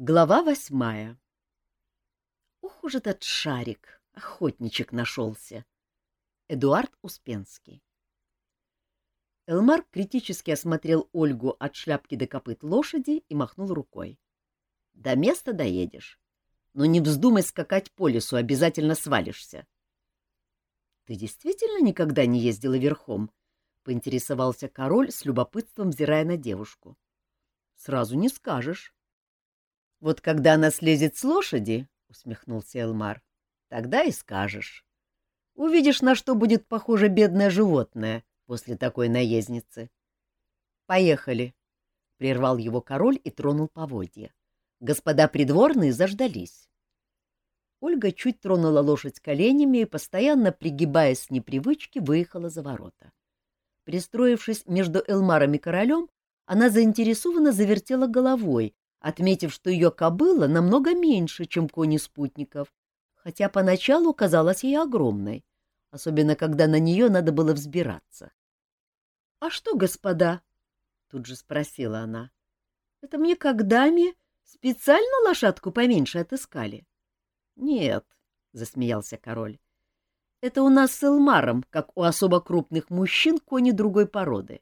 Глава восьмая. Ух уж этот шарик, охотничек нашелся. Эдуард Успенский. Элмар критически осмотрел Ольгу от шляпки до копыт лошади и махнул рукой. — До места доедешь. Но не вздумай скакать по лесу, обязательно свалишься. — Ты действительно никогда не ездила верхом? — поинтересовался король с любопытством, взирая на девушку. — Сразу не скажешь. — Вот когда она слезет с лошади, — усмехнулся Элмар, — тогда и скажешь. Увидишь, на что будет похоже бедное животное после такой наездницы. — Поехали, — прервал его король и тронул поводья. Господа придворные заждались. Ольга чуть тронула лошадь коленями и, постоянно пригибаясь с непривычки, выехала за ворота. Пристроившись между Элмаром и королем, она заинтересованно завертела головой, отметив, что ее кобыла намного меньше, чем кони спутников, хотя поначалу казалась ей огромной, особенно когда на нее надо было взбираться. — А что, господа? — тут же спросила она. — Это мне когда-ми специально лошадку поменьше отыскали? — Нет, — засмеялся король. — Это у нас с Элмаром, как у особо крупных мужчин, кони другой породы.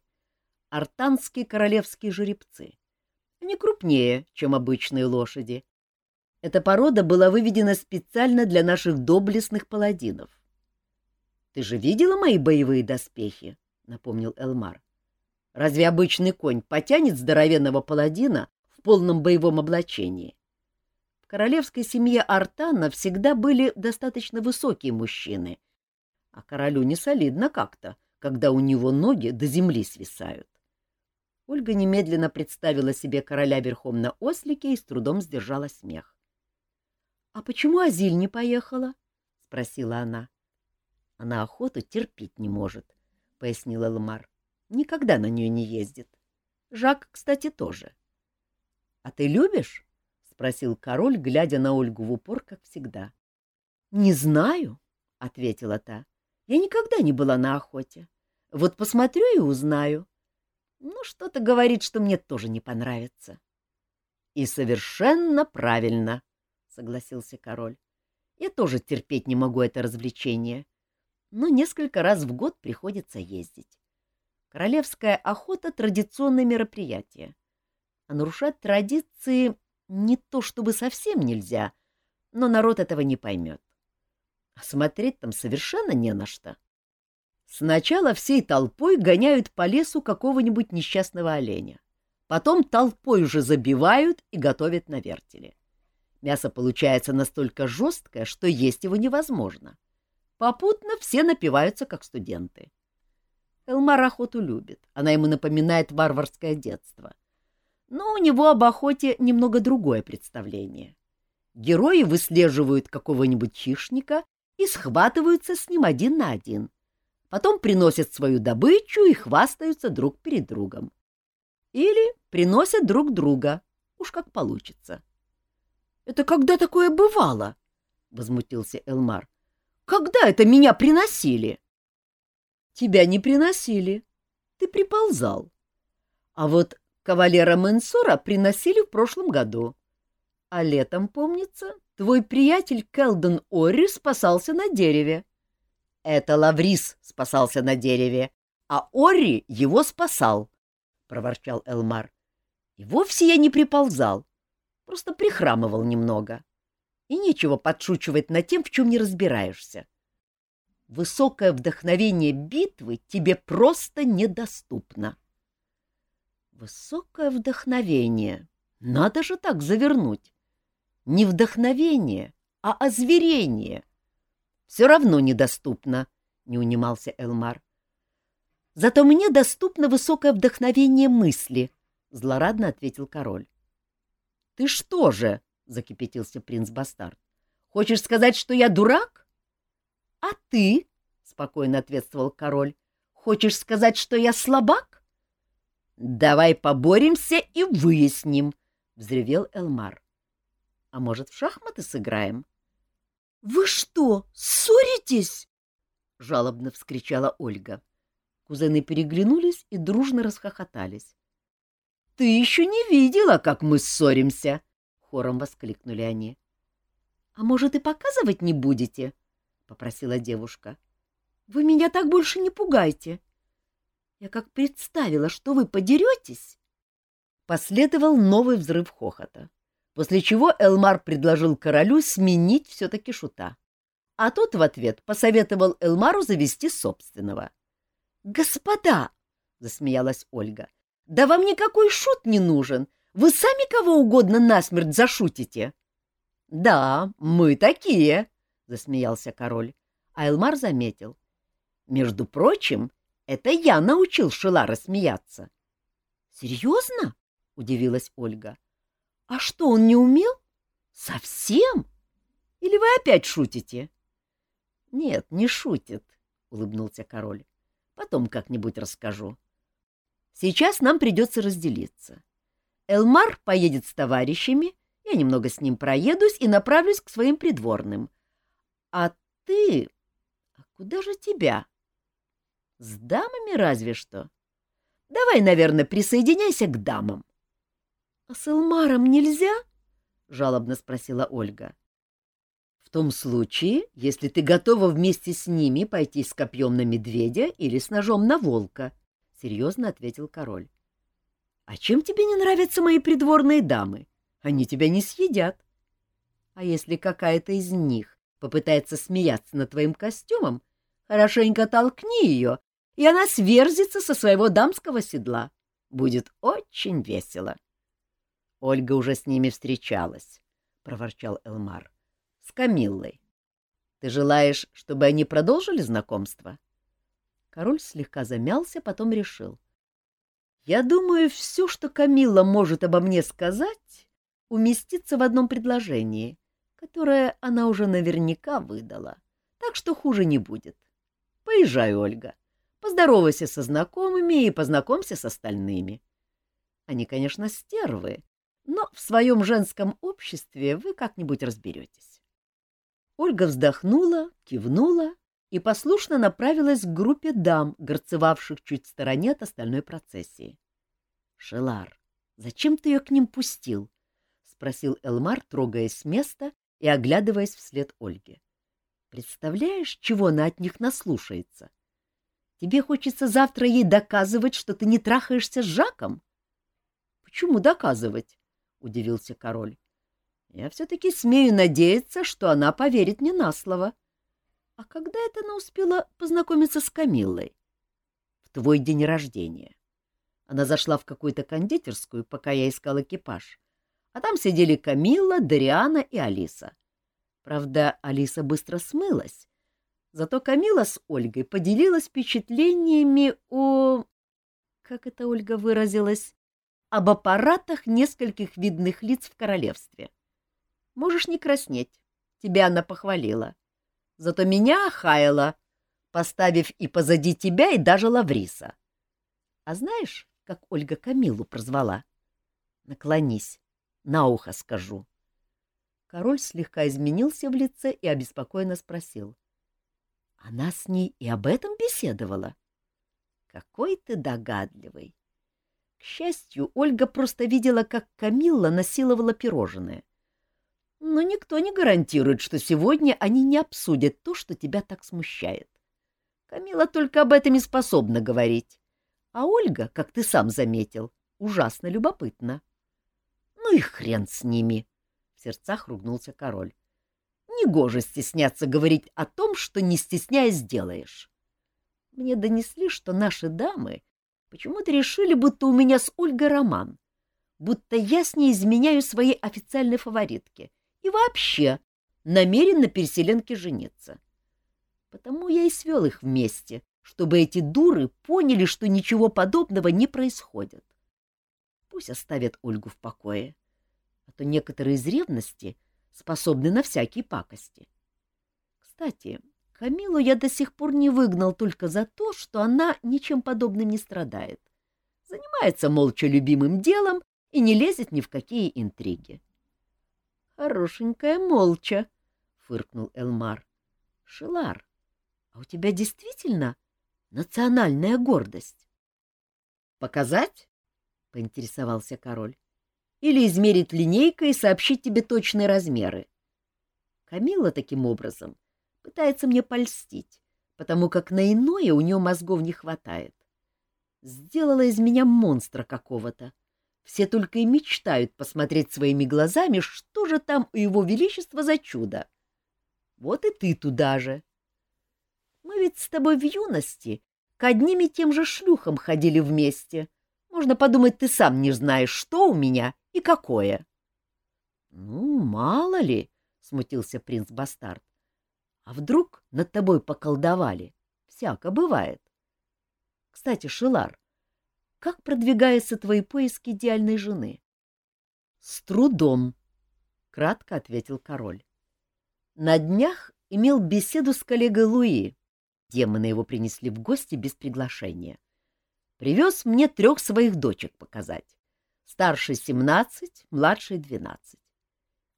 Артанские королевские жеребцы. — они крупнее, чем обычные лошади. Эта порода была выведена специально для наших доблестных паладинов. — Ты же видела мои боевые доспехи? — напомнил Элмар. — Разве обычный конь потянет здоровенного паладина в полном боевом облачении? В королевской семье Артана всегда были достаточно высокие мужчины, а королю не солидно как-то, когда у него ноги до земли свисают. Ольга немедленно представила себе короля верхом на ослике и с трудом сдержала смех. — А почему Азиль не поехала? — спросила она. — Она охоту терпеть не может, — пояснила Ламар. — Никогда на нее не ездит. Жак, кстати, тоже. — А ты любишь? — спросил король, глядя на Ольгу в упор, как всегда. — Не знаю, — ответила та. — Я никогда не была на охоте. Вот посмотрю и узнаю. — ну, что-то говорит, что мне тоже не понравится. — И совершенно правильно, — согласился король. — Я тоже терпеть не могу это развлечение, но несколько раз в год приходится ездить. Королевская охота — традиционное мероприятие. А нарушать традиции не то чтобы совсем нельзя, но народ этого не поймет. А смотреть там совершенно не на что. — Сначала всей толпой гоняют по лесу какого-нибудь несчастного оленя. Потом толпой уже забивают и готовят на вертеле. Мясо получается настолько жесткое, что есть его невозможно. Попутно все напиваются, как студенты. Элмар охоту любит, она ему напоминает варварское детство. Но у него об охоте немного другое представление. Герои выслеживают какого-нибудь хищника и схватываются с ним один на один — потом приносят свою добычу и хвастаются друг перед другом. Или приносят друг друга, уж как получится. — Это когда такое бывало? — возмутился Элмар. — Когда это меня приносили? — Тебя не приносили, ты приползал. А вот кавалера Менсора приносили в прошлом году. А летом, помнится, твой приятель Келден Орри спасался на дереве. — это Лаврис спасался на дереве, а Ори его спасал, — проворчал Элмар. И вовсе я не приползал, просто прихрамывал немного. И нечего подшучивать над тем, в чем не разбираешься. Высокое вдохновение битвы тебе просто недоступно. Высокое вдохновение. Надо же так завернуть. Не вдохновение, а озверение — все равно недоступно, — не унимался Элмар. — Зато мне доступно высокое вдохновение мысли, — злорадно ответил король. — Ты что же? — закипятился принц Бастард. — Хочешь сказать, что я дурак? — А ты? — спокойно ответствовал король. — Хочешь сказать, что я слабак? — Давай поборемся и выясним, — взревел Элмар. — А может, в шахматы сыграем? — «Вы что, ссоритесь?» — жалобно вскричала Ольга. Кузены переглянулись и дружно расхохотались. «Ты еще не видела, как мы ссоримся!» — хором воскликнули они. — А может, и показывать не будете? — попросила девушка. — Вы меня так больше не пугайте. Я как представила, что вы подеретесь. Последовал новый взрыв хохота, после чего Элмар предложил королю сменить все-таки шута. А тот в ответ посоветовал Элмару завести собственного. «Господа!» — засмеялась Ольга. «Да вам никакой шут не нужен. Вы сами кого угодно насмерть зашутите». «Да, мы такие!» — засмеялся король. А Элмар заметил. «Между прочим, это я научил Шилара смеяться». «Серьезно?» — удивилась Ольга. «А что, он не умел? Совсем? Или вы опять шутите?» Нет, не шутит, улыбнулся король. Потом как-нибудь расскажу. Сейчас нам придется разделиться. Элмар поедет с товарищами, я немного с ним проедусь и направлюсь к своим придворным. А ты... А куда же тебя? С дамами разве что. Давай, наверное, присоединяйся к дамам. — А с Элмаром нельзя? — жалобно спросила Ольга. — в том случае, если ты готова вместе с ними пойти с копьем на медведя или с ножом на волка, — серьезно ответил король. — А чем тебе не нравятся мои придворные дамы? Они тебя не съедят. А если какая-то из них попытается смеяться над твоим костюмом, хорошенько толкни ее, и она сверзится со своего дамского седла. Будет очень весело. — Ольга уже с ними встречалась, — проворчал Элмар с Камиллой. Ты желаешь, чтобы они продолжили знакомство? Король слегка замялся, потом решил. Я думаю, все, что Камилла может обо мне сказать, уместится в одном предложении, которое она уже наверняка выдала, так что хуже не будет. Поезжай, Ольга, поздоровайся со знакомыми и познакомься с остальными. Они, конечно, стервы, но в своем женском обществе вы как-нибудь разберетесь. Ольга вздохнула, кивнула и послушно направилась к группе дам, горцевавших чуть в стороне от остальной процессии. — Шелар, зачем ты ее к ним пустил? — спросил Элмар, трогаясь с места и оглядываясь вслед Ольге. — Представляешь, чего она от них наслушается? Тебе хочется завтра ей доказывать, что ты не трахаешься с Жаком? — Почему доказывать? — удивился король. Я все-таки смею надеяться, что она поверит мне на слово. А когда это она успела познакомиться с Камиллой? В твой день рождения. Она зашла в какую-то кондитерскую, пока я искал экипаж. А там сидели Камилла, Дариана и Алиса. Правда, Алиса быстро смылась. Зато Камила с Ольгой поделилась впечатлениями о... Как это Ольга выразилась? Об аппаратах нескольких видных лиц в королевстве. Можешь не краснеть. Тебя она похвалила. Зато меня охаяла, поставив и позади тебя, и даже Лавриса. А знаешь, как Ольга Камилу прозвала? Наклонись, на ухо скажу. Король слегка изменился в лице и обеспокоенно спросил. — Она с ней и об этом беседовала? — Какой ты догадливый! К счастью, Ольга просто видела, как Камилла насиловала пирожное — но никто не гарантирует, что сегодня они не обсудят то, что тебя так смущает. Камила только об этом и способна говорить. А Ольга, как ты сам заметил, ужасно любопытна. — Ну и хрен с ними! — в сердцах ругнулся король. — Негоже стесняться говорить о том, что не стесняясь делаешь. Мне донесли, что наши дамы почему-то решили, будто у меня с Ольгой роман, будто я с ней изменяю своей официальной фаворитке, и вообще намерен на переселенке жениться. Потому я и свел их вместе, чтобы эти дуры поняли, что ничего подобного не происходит. Пусть оставят Ольгу в покое, а то некоторые из ревности способны на всякие пакости. Кстати, Камилу я до сих пор не выгнал только за то, что она ничем подобным не страдает. Занимается молча любимым делом и не лезет ни в какие интриги. Хорошенькая молча, — фыркнул Элмар. — Шилар, а у тебя действительно национальная гордость? — Показать? — поинтересовался король. или измерить линейкой и сообщить тебе точные размеры. Камила таким образом пытается мне польстить, потому как на иное у нее мозгов не хватает. Сделала из меня монстра какого-то. Все только и мечтают посмотреть своими глазами, что же там у его величества за чудо. Вот и ты туда же. Мы ведь с тобой в юности к одним и тем же шлюхам ходили вместе. Можно подумать, ты сам не знаешь, что у меня и какое. — Ну, мало ли, — смутился принц-бастард. — А вдруг над тобой поколдовали? Всяко бывает. Кстати, Шилар, как продвигаются твои поиски идеальной жены? — С трудом, — кратко ответил король. На днях имел беседу с коллегой Луи. Демоны его принесли в гости без приглашения. Привез мне трех своих дочек показать. Старшей семнадцать, младшей двенадцать.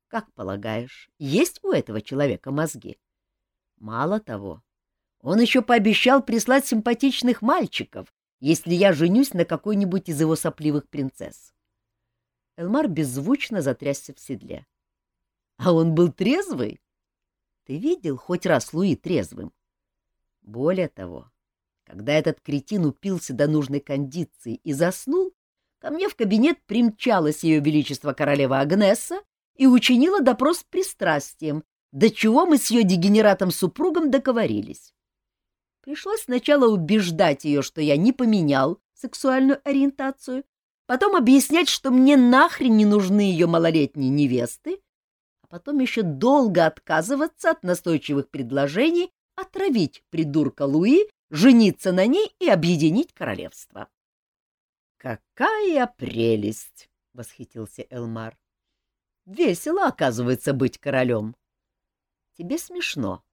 Как полагаешь, есть у этого человека мозги? Мало того, он еще пообещал прислать симпатичных мальчиков, если я женюсь на какой-нибудь из его сопливых принцесс. Элмар беззвучно затрясся в седле. А он был трезвый? Ты видел хоть раз Луи трезвым? Более того, когда этот кретин упился до нужной кондиции и заснул, ко мне в кабинет примчалась ее величество королева Агнесса и учинила допрос пристрастием, до чего мы с ее дегенератом-супругом договорились. Пришлось сначала убеждать ее, что я не поменял сексуальную ориентацию, потом объяснять, что мне нахрен не нужны ее малолетние невесты, а потом еще долго отказываться от настойчивых предложений отравить придурка Луи жениться на ней и объединить королевство. «Какая прелесть!» — восхитился Элмар. «Весело, оказывается, быть королем. Тебе смешно.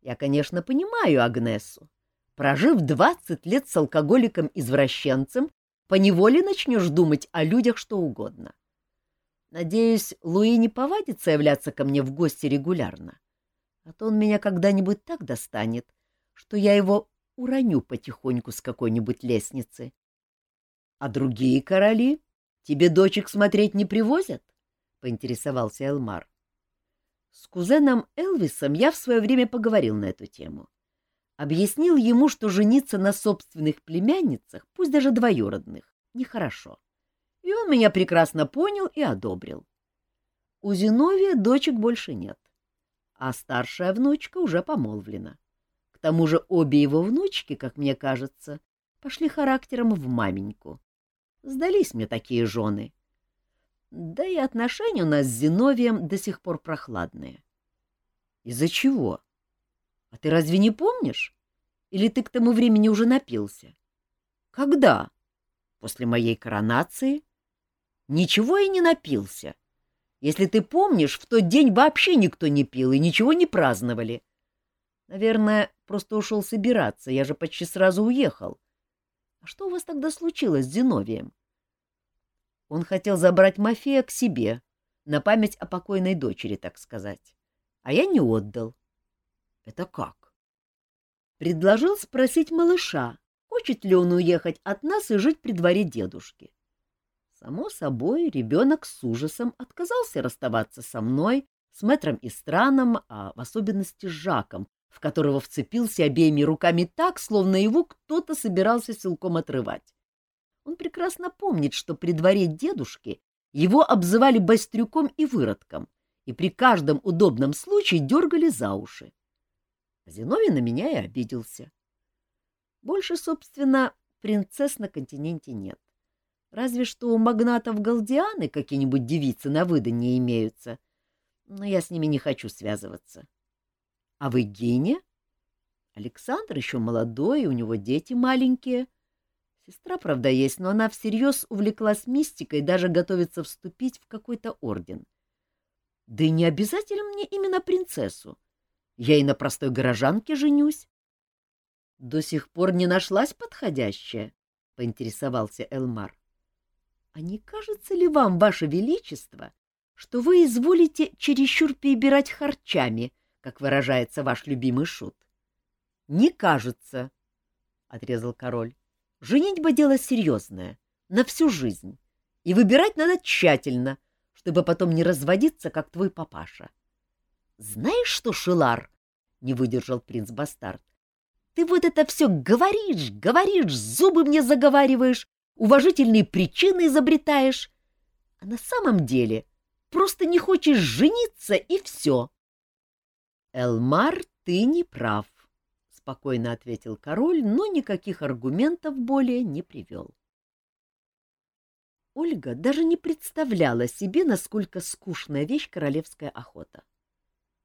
Я, конечно, понимаю Агнесу. Прожив двадцать лет с алкоголиком-извращенцем, поневоле начнешь думать о людях что угодно. Надеюсь, Луи не повадится являться ко мне в гости регулярно, а то он меня когда-нибудь так достанет, что я его уроню потихоньку с какой-нибудь лестницы. А другие короли тебе дочек смотреть не привозят? — поинтересовался Элмар. С кузеном Элвисом я в свое время поговорил на эту тему. Объяснил ему, что жениться на собственных племянницах, пусть даже двоюродных, нехорошо. И он меня прекрасно понял и одобрил. У Зиновия дочек больше нет, а старшая внучка уже помолвлена тому же обе его внучки, как мне кажется, пошли характером в маменьку. Сдались мне такие жены. Да и отношения у нас с Зиновием до сих пор прохладные. Из-за чего? А ты разве не помнишь? Или ты к тому времени уже напился? Когда? После моей коронации? Ничего и не напился. Если ты помнишь, в тот день вообще никто не пил и ничего не праздновали. Наверное, просто ушел собираться, я же почти сразу уехал. А что у вас тогда случилось с Зиновием? Он хотел забрать Мафея к себе, на память о покойной дочери, так сказать. А я не отдал. Это как? Предложил спросить малыша, хочет ли он уехать от нас и жить при дворе дедушки. Само собой, ребенок с ужасом отказался расставаться со мной, с мэтром и страном, а в особенности с Жаком, в которого вцепился обеими руками так, словно его кто-то собирался силком отрывать. Он прекрасно помнит, что при дворе дедушки его обзывали бастрюком и выродком, и при каждом удобном случае дергали за уши. Зиновий на меня и обиделся. Больше, собственно, принцесс на континенте нет. Разве что у магнатов Галдианы какие-нибудь девицы на выданье имеются, но я с ними не хочу связываться. А вы Гене? Александр еще молодой, у него дети маленькие. Сестра, правда, есть, но она всерьез увлеклась мистикой и даже готовится вступить в какой-то орден. Да и не обязательно мне именно принцессу. Я и на простой горожанке женюсь. — До сих пор не нашлась подходящая? — поинтересовался Элмар. — А не кажется ли вам, ваше величество, что вы изволите чересчур перебирать харчами, — как выражается ваш любимый шут. — Не кажется, — отрезал король. — Женитьба — дело серьезное, на всю жизнь. И выбирать надо тщательно, чтобы потом не разводиться, как твой папаша. — Знаешь что, Шилар? — не выдержал принц Бастард. — Ты вот это все говоришь, говоришь, зубы мне заговариваешь, уважительные причины изобретаешь. А на самом деле просто не хочешь жениться, и все. — Элмар, ты не прав, — спокойно ответил король, но никаких аргументов более не привел. Ольга даже не представляла себе, насколько скучная вещь королевская охота.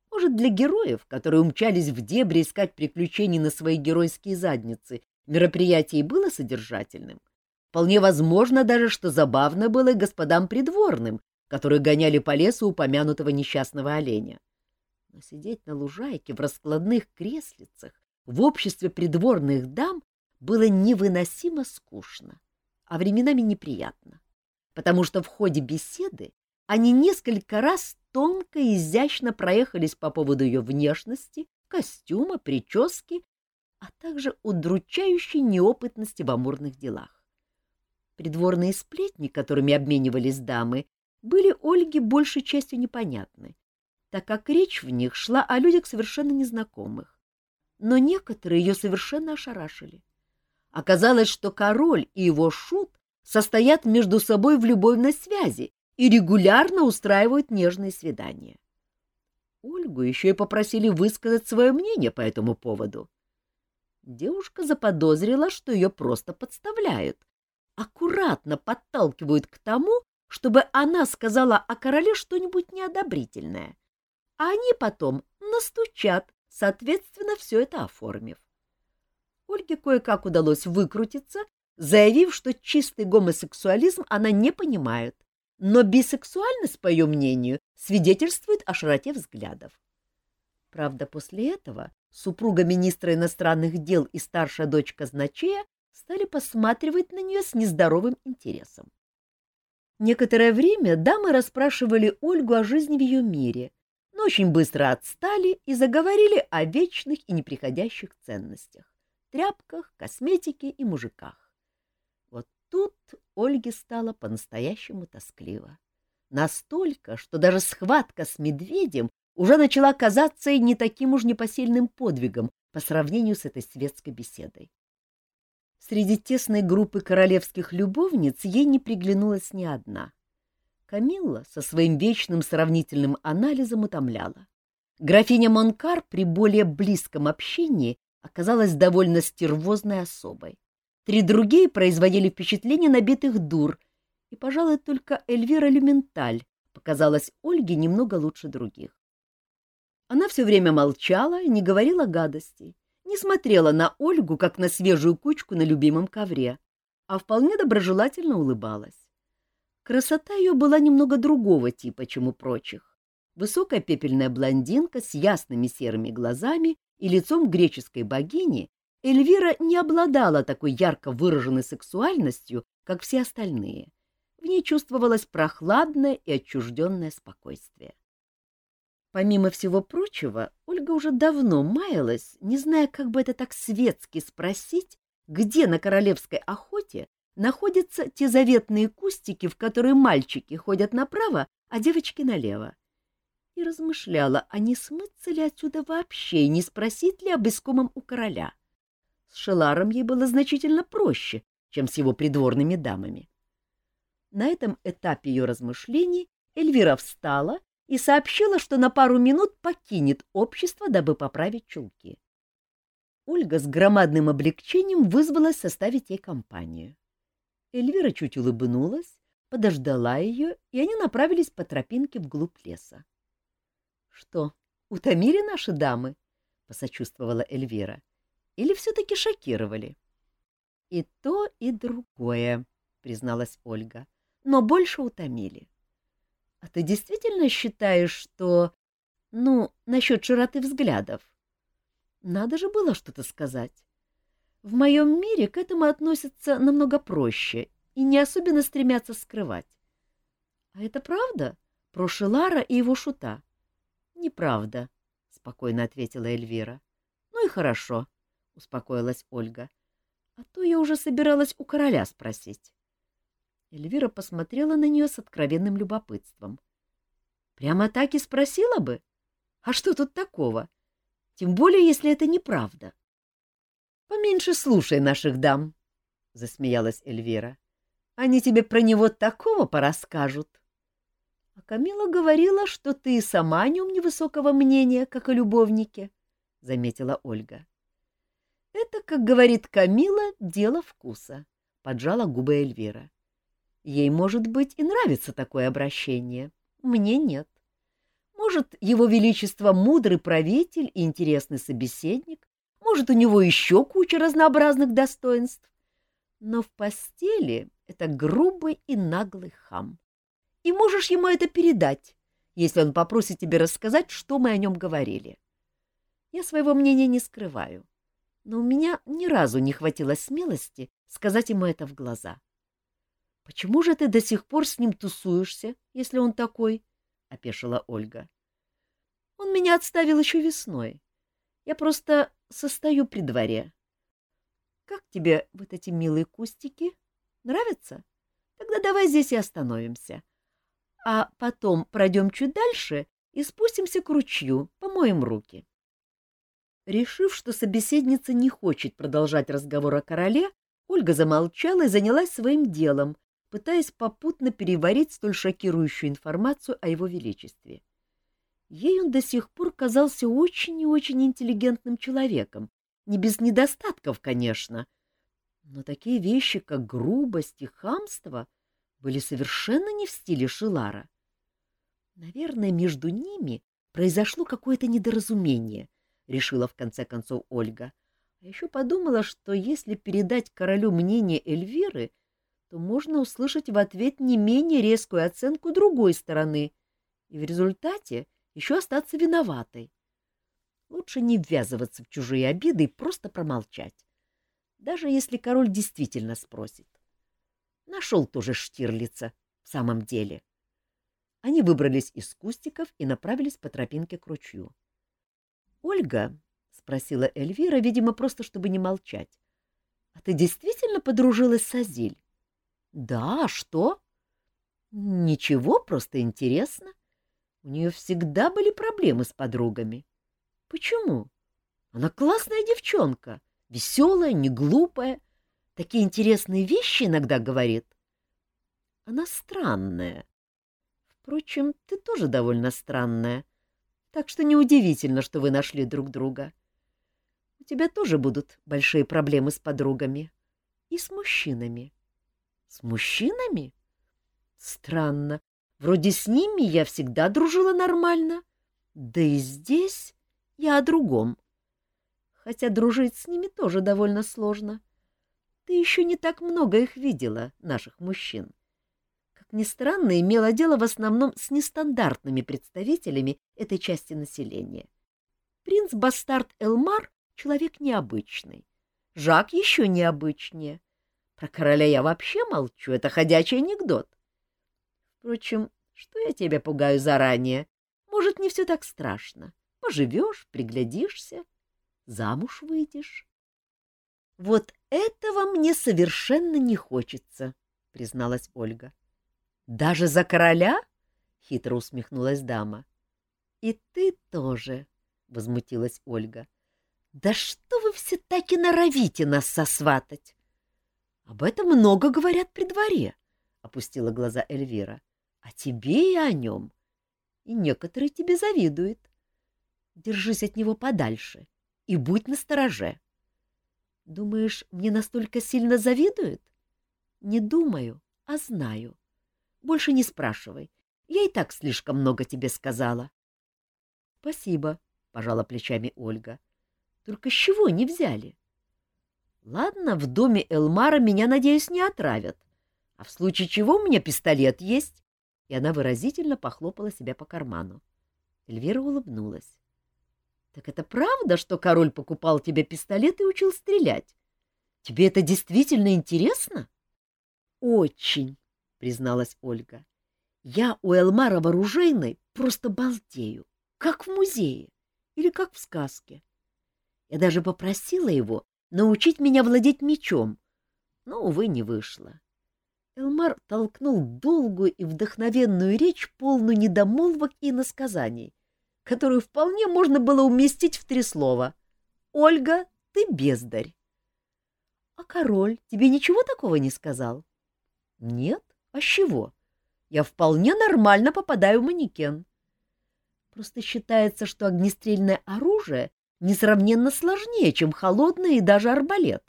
Может, для героев, которые умчались в дебри искать приключений на свои геройские задницы, мероприятие было содержательным. Вполне возможно даже, что забавно было и господам придворным, которые гоняли по лесу упомянутого несчастного оленя. Но сидеть на лужайке в раскладных креслицах в обществе придворных дам было невыносимо скучно, а временами неприятно потому что в ходе беседы они несколько раз тонко и изящно проехались по поводу ее внешности, костюма, прически, а также удручающей неопытности в амурных делах. Придворные сплетни, которыми обменивались дамы, были Ольге большей частью непонятны, так как речь в них шла о людях совершенно незнакомых. Но некоторые ее совершенно ошарашили. Оказалось, что король и его шут состоят между собой в любовной связи и регулярно устраивают нежные свидания. Ольгу еще и попросили высказать свое мнение по этому поводу. Девушка заподозрила, что ее просто подставляют, аккуратно подталкивают к тому, чтобы она сказала о короле что-нибудь неодобрительное, а они потом настучат, соответственно, все это оформив. Ольге кое-как удалось выкрутиться заявив, что чистый гомосексуализм она не понимает, но бисексуальность, по ее мнению, свидетельствует о широте взглядов. Правда, после этого супруга министра иностранных дел и старшая дочь казначея стали посматривать на нее с нездоровым интересом. Некоторое время дамы расспрашивали Ольгу о жизни в ее мире, очень быстро отстали и заговорили о вечных и неприходящих ценностях — тряпках, косметике и мужиках тут Ольге стало по-настоящему тоскливо. Настолько, что даже схватка с медведем уже начала казаться и не таким уж непосильным подвигом по сравнению с этой светской беседой. Среди тесной группы королевских любовниц ей не приглянулась ни одна. Камилла со своим вечным сравнительным анализом утомляла. Графиня Монкар при более близком общении оказалась довольно стервозной особой. Три другие производили впечатление набитых дур, и, пожалуй, только Эльвира Люменталь показалась Ольге немного лучше других. Она все время молчала и не говорила гадостей, не смотрела на Ольгу, как на свежую кучку на любимом ковре, а вполне доброжелательно улыбалась. Красота ее была немного другого типа, чем у прочих. Высокая пепельная блондинка с ясными серыми глазами и лицом греческой богини Эльвира не обладала такой ярко выраженной сексуальностью, как все остальные. В ней чувствовалось прохладное и отчужденное спокойствие. Помимо всего прочего, Ольга уже давно маялась, не зная, как бы это так светски спросить, где на королевской охоте находятся те заветные кустики, в которые мальчики ходят направо, а девочки налево. И размышляла, а не смыться ли отсюда вообще, не спросить ли об искомом у короля. С Шеларом ей было значительно проще, чем с его придворными дамами. На этом этапе ее размышлений Эльвира встала и сообщила, что на пару минут покинет общество, дабы поправить чулки. Ольга с громадным облегчением вызвалась составить ей компанию. Эльвира чуть улыбнулась, подождала ее, и они направились по тропинке вглубь леса. — Что, утомили наши дамы? — посочувствовала Эльвира. Или все-таки шокировали? — И то, и другое, — призналась Ольга, — но больше утомили. — А ты действительно считаешь, что... Ну, насчет широты взглядов? Надо же было что-то сказать. В моем мире к этому относятся намного проще и не особенно стремятся скрывать. — А это правда? Про Шилара и его шута? — Неправда, — спокойно ответила Эльвира. — Ну и хорошо. — успокоилась Ольга. А то я уже собиралась у короля спросить. Эльвира посмотрела на нее с откровенным любопытством. Прямо так и спросила бы? А что тут такого? Тем более, если это неправда. — Поменьше слушай наших дам, — засмеялась Эльвира. — Они тебе про него такого порасскажут. А Камила говорила, что ты и сама о нем невысокого мнения, как о любовнике, — заметила Ольга. — Это, как говорит Камила, дело вкуса, — поджала губы Эльвира. Ей, может быть, и нравится такое обращение. Мне нет. Может, его величество мудрый правитель и интересный собеседник, может, у него еще куча разнообразных достоинств. Но в постели это грубый и наглый хам. И можешь ему это передать, если он попросит тебе рассказать, что мы о нем говорили. Я своего мнения не скрываю, но у меня ни разу не хватило смелости сказать ему это в глаза. Почему же ты до сих пор с ним тусуешься, если он такой? — опешила Ольга. — Он меня отставил еще весной. Я просто состою при дворе. Как тебе вот эти милые кустики? Нравятся? Тогда давай здесь и остановимся. А потом пройдем чуть дальше и спустимся к ручью, помоем руки. Решив, что собеседница не хочет продолжать разговор о короле, Ольга замолчала и занялась своим делом, пытаясь попутно переварить столь шокирующую информацию о его величестве. Ей он до сих пор казался очень и очень интеллигентным человеком, не без недостатков, конечно, но такие вещи, как грубость и хамство, были совершенно не в стиле Шилара. Наверное, между ними произошло какое-то недоразумение, решила в конце концов Ольга. А еще подумала, что если передать королю мнение Эльвиры, то можно услышать в ответ не менее резкую оценку другой стороны и в результате еще остаться виноватой. Лучше не ввязываться в чужие обиды и просто промолчать, даже если король действительно спросит. Нашел тоже Штирлица в самом деле. Они выбрались из кустиков и направились по тропинке к ручью. — Ольга, — спросила Эльвира, видимо, просто чтобы не молчать, — а ты действительно подружилась с Азиль? Да, что? Ничего, просто интересно. У нее всегда были проблемы с подругами. Почему? Она классная девчонка, веселая, не глупая, такие интересные вещи иногда говорит. Она странная. Впрочем, ты тоже довольно странная, так что неудивительно, что вы нашли друг друга. У тебя тоже будут большие проблемы с подругами и с мужчинами. С мужчинами? Странно. Вроде с ними я всегда дружила нормально. Да и здесь я о другом. Хотя дружить с ними тоже довольно сложно. Ты еще не так много их видела, наших мужчин. Как ни странно, имела дело в основном с нестандартными представителями этой части населения. Принц-бастард Элмар — человек необычный. Жак еще необычнее. Про короля я вообще молчу, это ходячий анекдот. Впрочем, что я тебя пугаю заранее? Может, не все так страшно. Поживешь, приглядишься, замуж выйдешь. — Вот этого мне совершенно не хочется, — призналась Ольга. — Даже за короля? — хитро усмехнулась дама. — И ты тоже, — возмутилась Ольга. — Да что вы все так и норовите нас сосватать? Об этом много говорят при дворе, — опустила глаза Эльвира. — А тебе и о нем. И некоторые тебе завидуют. Держись от него подальше и будь настороже. Думаешь, мне настолько сильно завидуют? Не думаю, а знаю. Больше не спрашивай. Я и так слишком много тебе сказала. — Спасибо, — пожала плечами Ольга. — Только с чего не взяли? Ладно, в доме Элмара меня, надеюсь, не отравят. А в случае чего у меня пистолет есть. И она выразительно похлопала себя по карману. Эльвира улыбнулась. — Так это правда, что король покупал тебе пистолет и учил стрелять? Тебе это действительно интересно? — Очень, — призналась Ольга. — Я у Элмара вооружейной просто балдею, как в музее или как в сказке. Я даже попросила его научить меня владеть мечом, но, увы, не вышло. Элмар толкнул долгую и вдохновенную речь, полную недомолвок и насказаний, которую вполне можно было уместить в три слова. «Ольга, ты бездарь». «А король тебе ничего такого не сказал?» «Нет? А с чего? Я вполне нормально попадаю в манекен». Просто считается, что огнестрельное оружие несравненно сложнее, чем холодное и даже арбалет.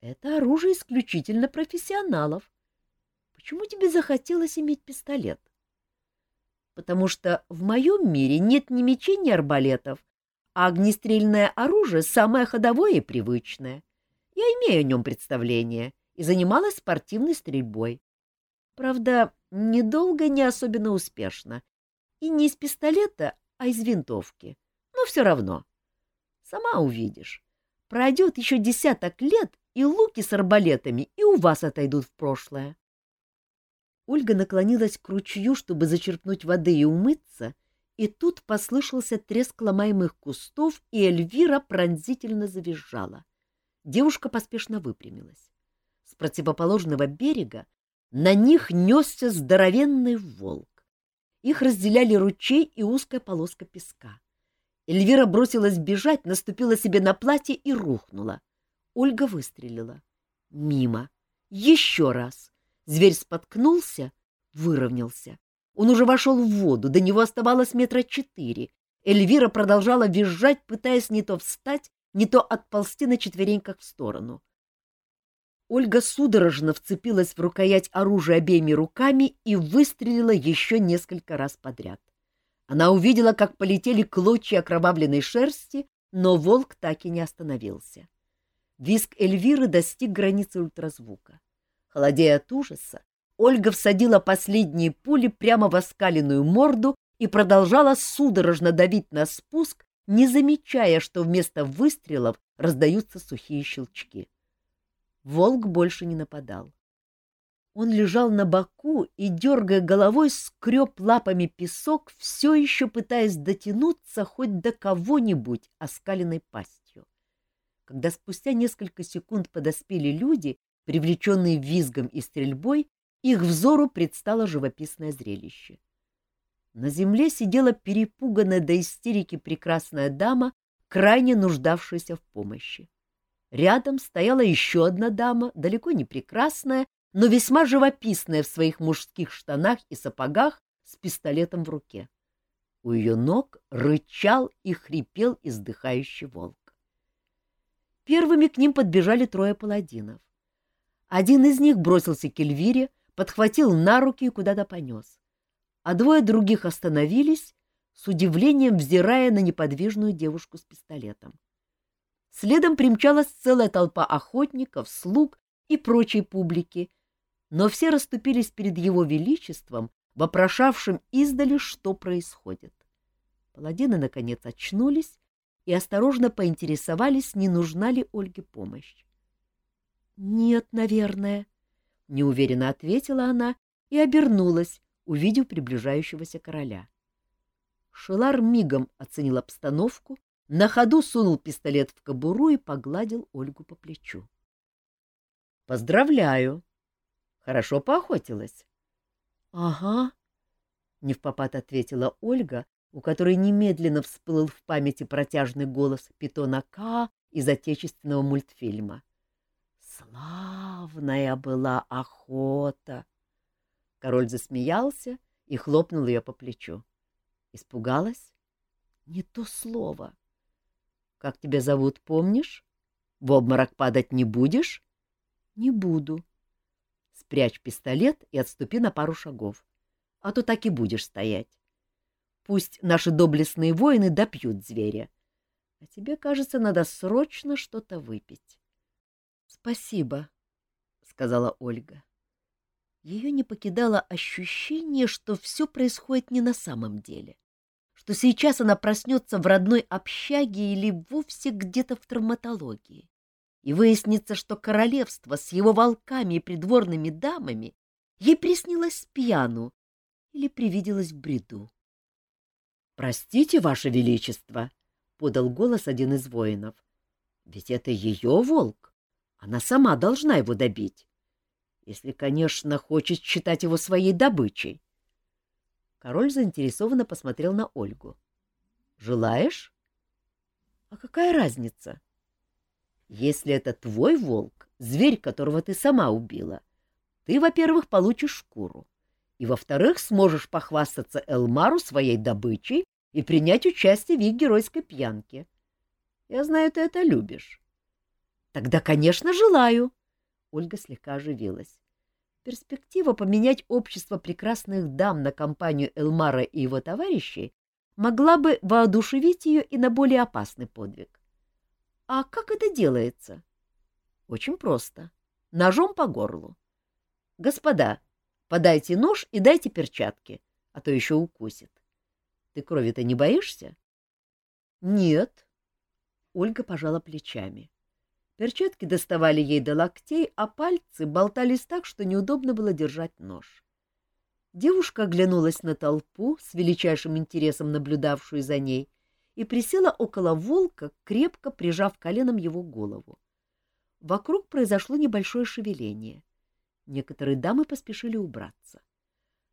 Это оружие исключительно профессионалов. Почему тебе захотелось иметь пистолет? Потому что в моем мире нет ни мечей, ни арбалетов, а огнестрельное оружие самое ходовое и привычное. Я имею о нем представление и занималась спортивной стрельбой. Правда, недолго, не особенно успешно. И не из пистолета, а из винтовки. Но все равно. Сама увидишь. Пройдет еще десяток лет, и луки с арбалетами и у вас отойдут в прошлое. Ольга наклонилась к ручью, чтобы зачерпнуть воды и умыться, и тут послышался треск ломаемых кустов, и Эльвира пронзительно завизжала. Девушка поспешно выпрямилась. С противоположного берега на них несся здоровенный волк. Их разделяли ручей и узкая полоска песка. Эльвира бросилась бежать, наступила себе на платье и рухнула. Ольга выстрелила. Мимо. Еще раз. Зверь споткнулся, выровнялся. Он уже вошел в воду, до него оставалось метра четыре. Эльвира продолжала визжать, пытаясь не то встать, не то отползти на четвереньках в сторону. Ольга судорожно вцепилась в рукоять оружия обеими руками и выстрелила еще несколько раз подряд. Она увидела, как полетели клочья окровавленной шерсти, но волк так и не остановился. Виск Эльвиры достиг границы ультразвука. Холодея от ужаса, Ольга всадила последние пули прямо в оскаленную морду и продолжала судорожно давить на спуск, не замечая, что вместо выстрелов раздаются сухие щелчки. Волк больше не нападал. Он лежал на боку и, дергая головой, скреб лапами песок, все еще пытаясь дотянуться хоть до кого-нибудь оскаленной пастью. Когда спустя несколько секунд подоспели люди, Привлеченные визгом и стрельбой, их взору предстало живописное зрелище. На земле сидела перепуганная до истерики прекрасная дама, крайне нуждавшаяся в помощи. Рядом стояла еще одна дама, далеко не прекрасная, но весьма живописная в своих мужских штанах и сапогах с пистолетом в руке. У ее ног рычал и хрипел издыхающий волк. Первыми к ним подбежали трое паладинов. Один из них бросился к Эльвире, подхватил на руки и куда-то понес. А двое других остановились, с удивлением взирая на неподвижную девушку с пистолетом. Следом примчалась целая толпа охотников, слуг и прочей публики, но все расступились перед его величеством, вопрошавшим издали, что происходит. Паладины, наконец, очнулись и осторожно поинтересовались, не нужна ли Ольге помощь. Нет, наверное, неуверенно ответила она и обернулась, увидев приближающегося короля. Шелар мигом оценил обстановку, на ходу сунул пистолет в кобуру и погладил Ольгу по плечу. — Поздравляю! Хорошо поохотилась. — Ага, — невпопад ответила Ольга, у которой немедленно всплыл в памяти протяжный голос питона К из отечественного мультфильма. Славная была охота! Король засмеялся и хлопнул ее по плечу. Испугалась? Не то слово. Как тебя зовут, помнишь? В обморок падать не будешь? Не буду. Спрячь пистолет и отступи на пару шагов, а то так и будешь стоять. Пусть наши доблестные воины допьют зверя, а тебе, кажется, надо срочно что-то выпить. Спасибо, сказала Ольга. Ее не покидало ощущение, что все происходит не на самом деле, что сейчас она проснется в родной общаге или вовсе где-то в травматологии, и выяснится, что королевство с его волками и придворными дамами ей приснилось пьяну или привиделось в бреду. — Простите, Ваше Величество, — подал голос один из воинов, — ведь это ее волк. Она сама должна его добить. если, конечно, хочет считать его своей добычей. Король заинтересованно посмотрел на Ольгу. — Желаешь? — А какая разница? — Если это твой волк, зверь, которого ты сама убила, ты, во-первых, получишь шкуру, и, во-вторых, сможешь похвастаться Элмару своей добычей и принять участие в их геройской пьянке. Я знаю, ты это любишь. — Тогда, конечно, желаю. Ольга слегка оживилась. Перспектива поменять общество прекрасных дам на компанию Элмара и его товарищей могла бы воодушевить ее и на более опасный подвиг. А как это делается? Очень просто. Ножом по горлу. Господа, подайте нож и дайте перчатки, а то еще укусит. Ты крови-то не боишься? Нет. Ольга пожала плечами. Перчатки доставали ей до локтей, а пальцы болтались так, что неудобно было держать нож. Девушка оглянулась на толпу, с величайшим интересом наблюдавшую за ней, и присела около волка, крепко прижав коленом его голову. Вокруг произошло небольшое шевеление. Некоторые дамы поспешили убраться.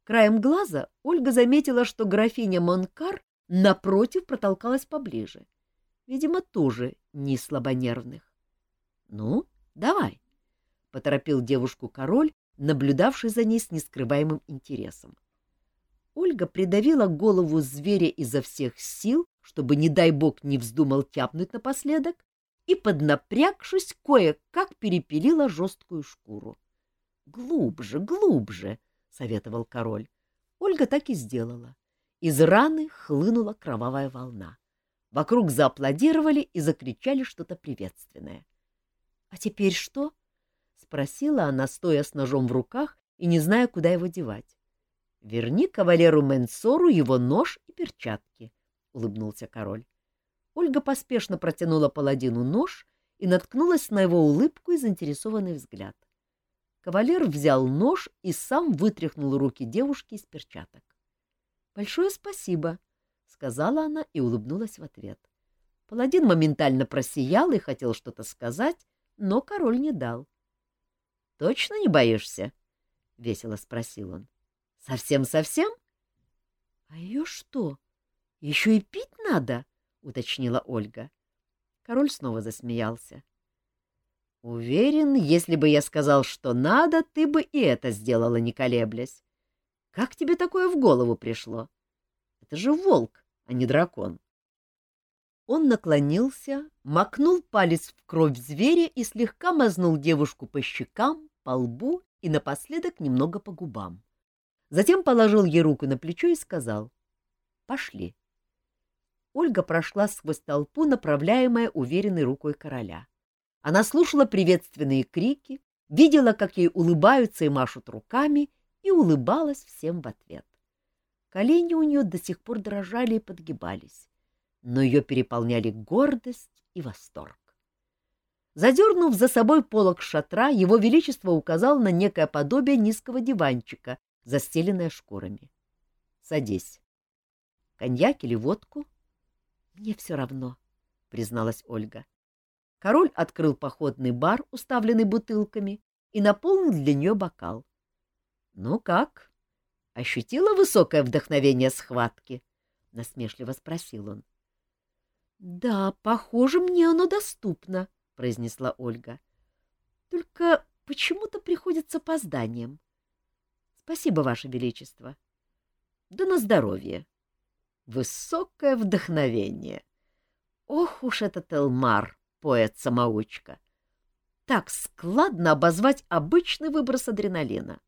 Краем глаза Ольга заметила, что графиня Монкар напротив протолкалась поближе. Видимо, тоже не слабонервных. — Ну, давай, — поторопил девушку король, наблюдавший за ней с нескрываемым интересом. Ольга придавила голову зверя изо всех сил, чтобы, не дай бог, не вздумал тяпнуть напоследок, и, поднапрягшись, кое-как перепилила жесткую шкуру. — Глубже, глубже, — советовал король. Ольга так и сделала. Из раны хлынула кровавая волна. Вокруг зааплодировали и закричали что-то приветственное. — а теперь что? — спросила она, стоя с ножом в руках и не зная, куда его девать. — Верни кавалеру Менсору его нож и перчатки, — улыбнулся король. Ольга поспешно протянула паладину нож и наткнулась на его улыбку и заинтересованный взгляд. Кавалер взял нож и сам вытряхнул руки девушки из перчаток. — Большое спасибо, — сказала она и улыбнулась в ответ. Паладин моментально просиял и хотел что-то сказать, но король не дал. — Точно не боишься? — весело спросил он. — Совсем-совсем? — А ее что, еще и пить надо? — уточнила Ольга. Король снова засмеялся. — Уверен, если бы я сказал, что надо, ты бы и это сделала, не колеблясь. Как тебе такое в голову пришло? Это же волк, а не дракон. Он наклонился, макнул палец в кровь зверя и слегка мазнул девушку по щекам, по лбу и напоследок немного по губам. Затем положил ей руку на плечо и сказал «Пошли». Ольга прошла сквозь толпу, направляемая уверенной рукой короля. Она слушала приветственные крики, видела, как ей улыбаются и машут руками, и улыбалась всем в ответ. Колени у нее до сих пор дрожали и подгибались но ее переполняли гордость и восторг. Задернув за собой полог шатра, его величество указал на некое подобие низкого диванчика, застеленное шкурами. — Садись. — Коньяк или водку? — Мне все равно, — призналась Ольга. Король открыл походный бар, уставленный бутылками, и наполнил для нее бокал. — Ну как? Ощутила высокое вдохновение схватки? — насмешливо спросил он. — да, похоже, мне оно доступно, произнесла Ольга. Только почему-то приходит с опозданием. Спасибо, ваше величество. Да на здоровье. Высокое вдохновение. Ох уж этот Элмар, поэт-самоучка. Так складно обозвать обычный выброс адреналина.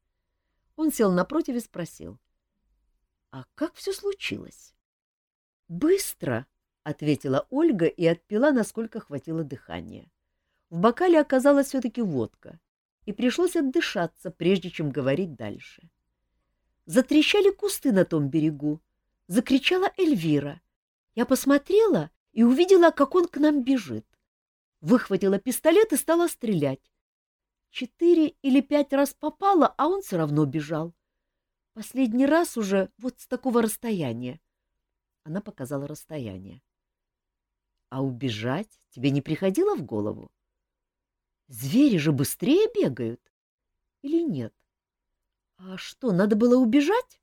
Он сел напротив и спросил. — А как все случилось? — Быстро, ответила Ольга и отпила, насколько хватило дыхания. В бокале оказалась все-таки водка, и пришлось отдышаться, прежде чем говорить дальше. Затрещали кусты на том берегу. Закричала Эльвира. Я посмотрела и увидела, как он к нам бежит. Выхватила пистолет и стала стрелять. Четыре или пять раз попала, а он все равно бежал. Последний раз уже вот с такого расстояния. Она показала расстояние. А убежать тебе не приходило в голову? Звери же быстрее бегают. или нет? А что, надо было убежать?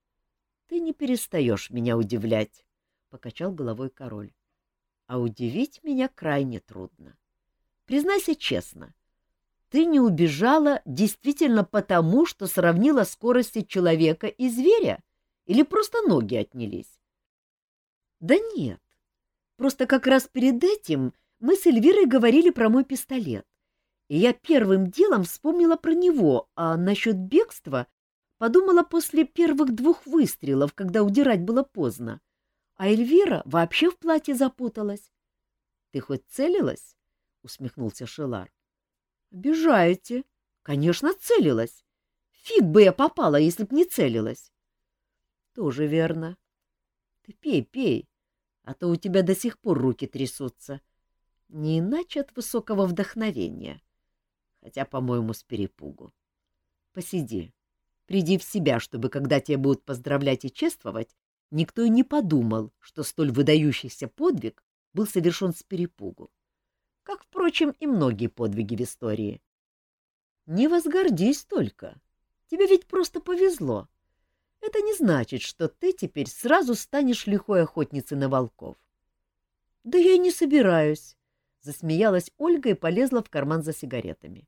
— Ты не перестаешь меня удивлять, — покачал головой король. — А удивить меня крайне трудно. Признайся честно, ты не убежала действительно потому, что сравнила скорости человека и зверя, или просто ноги отнялись? — Да нет, просто как раз перед этим мы с Эльвирой говорили про мой пистолет, и я первым делом вспомнила про него, а насчет бегства подумала после первых двух выстрелов, когда удирать было поздно. А Эльвира вообще в платье запуталась. — Ты хоть целилась? — усмехнулся Шелар. — Обижаете. Конечно, целилась. Фиг бы я попала, если б не целилась. — Тоже верно. Ты пей, пей, а то у тебя до сих пор руки трясутся. Не иначе от высокого вдохновения. Хотя, по-моему, с перепугу. Посиди, приди в себя, чтобы, когда тебя будут поздравлять и чествовать, никто и не подумал, что столь выдающийся подвиг был совершен с перепугу как, впрочем, и многие подвиги в истории. Не возгордись только. Тебе ведь просто повезло. Это не значит, что ты теперь сразу станешь лихой охотницей на волков. — Да я и не собираюсь, — засмеялась Ольга и полезла в карман за сигаретами.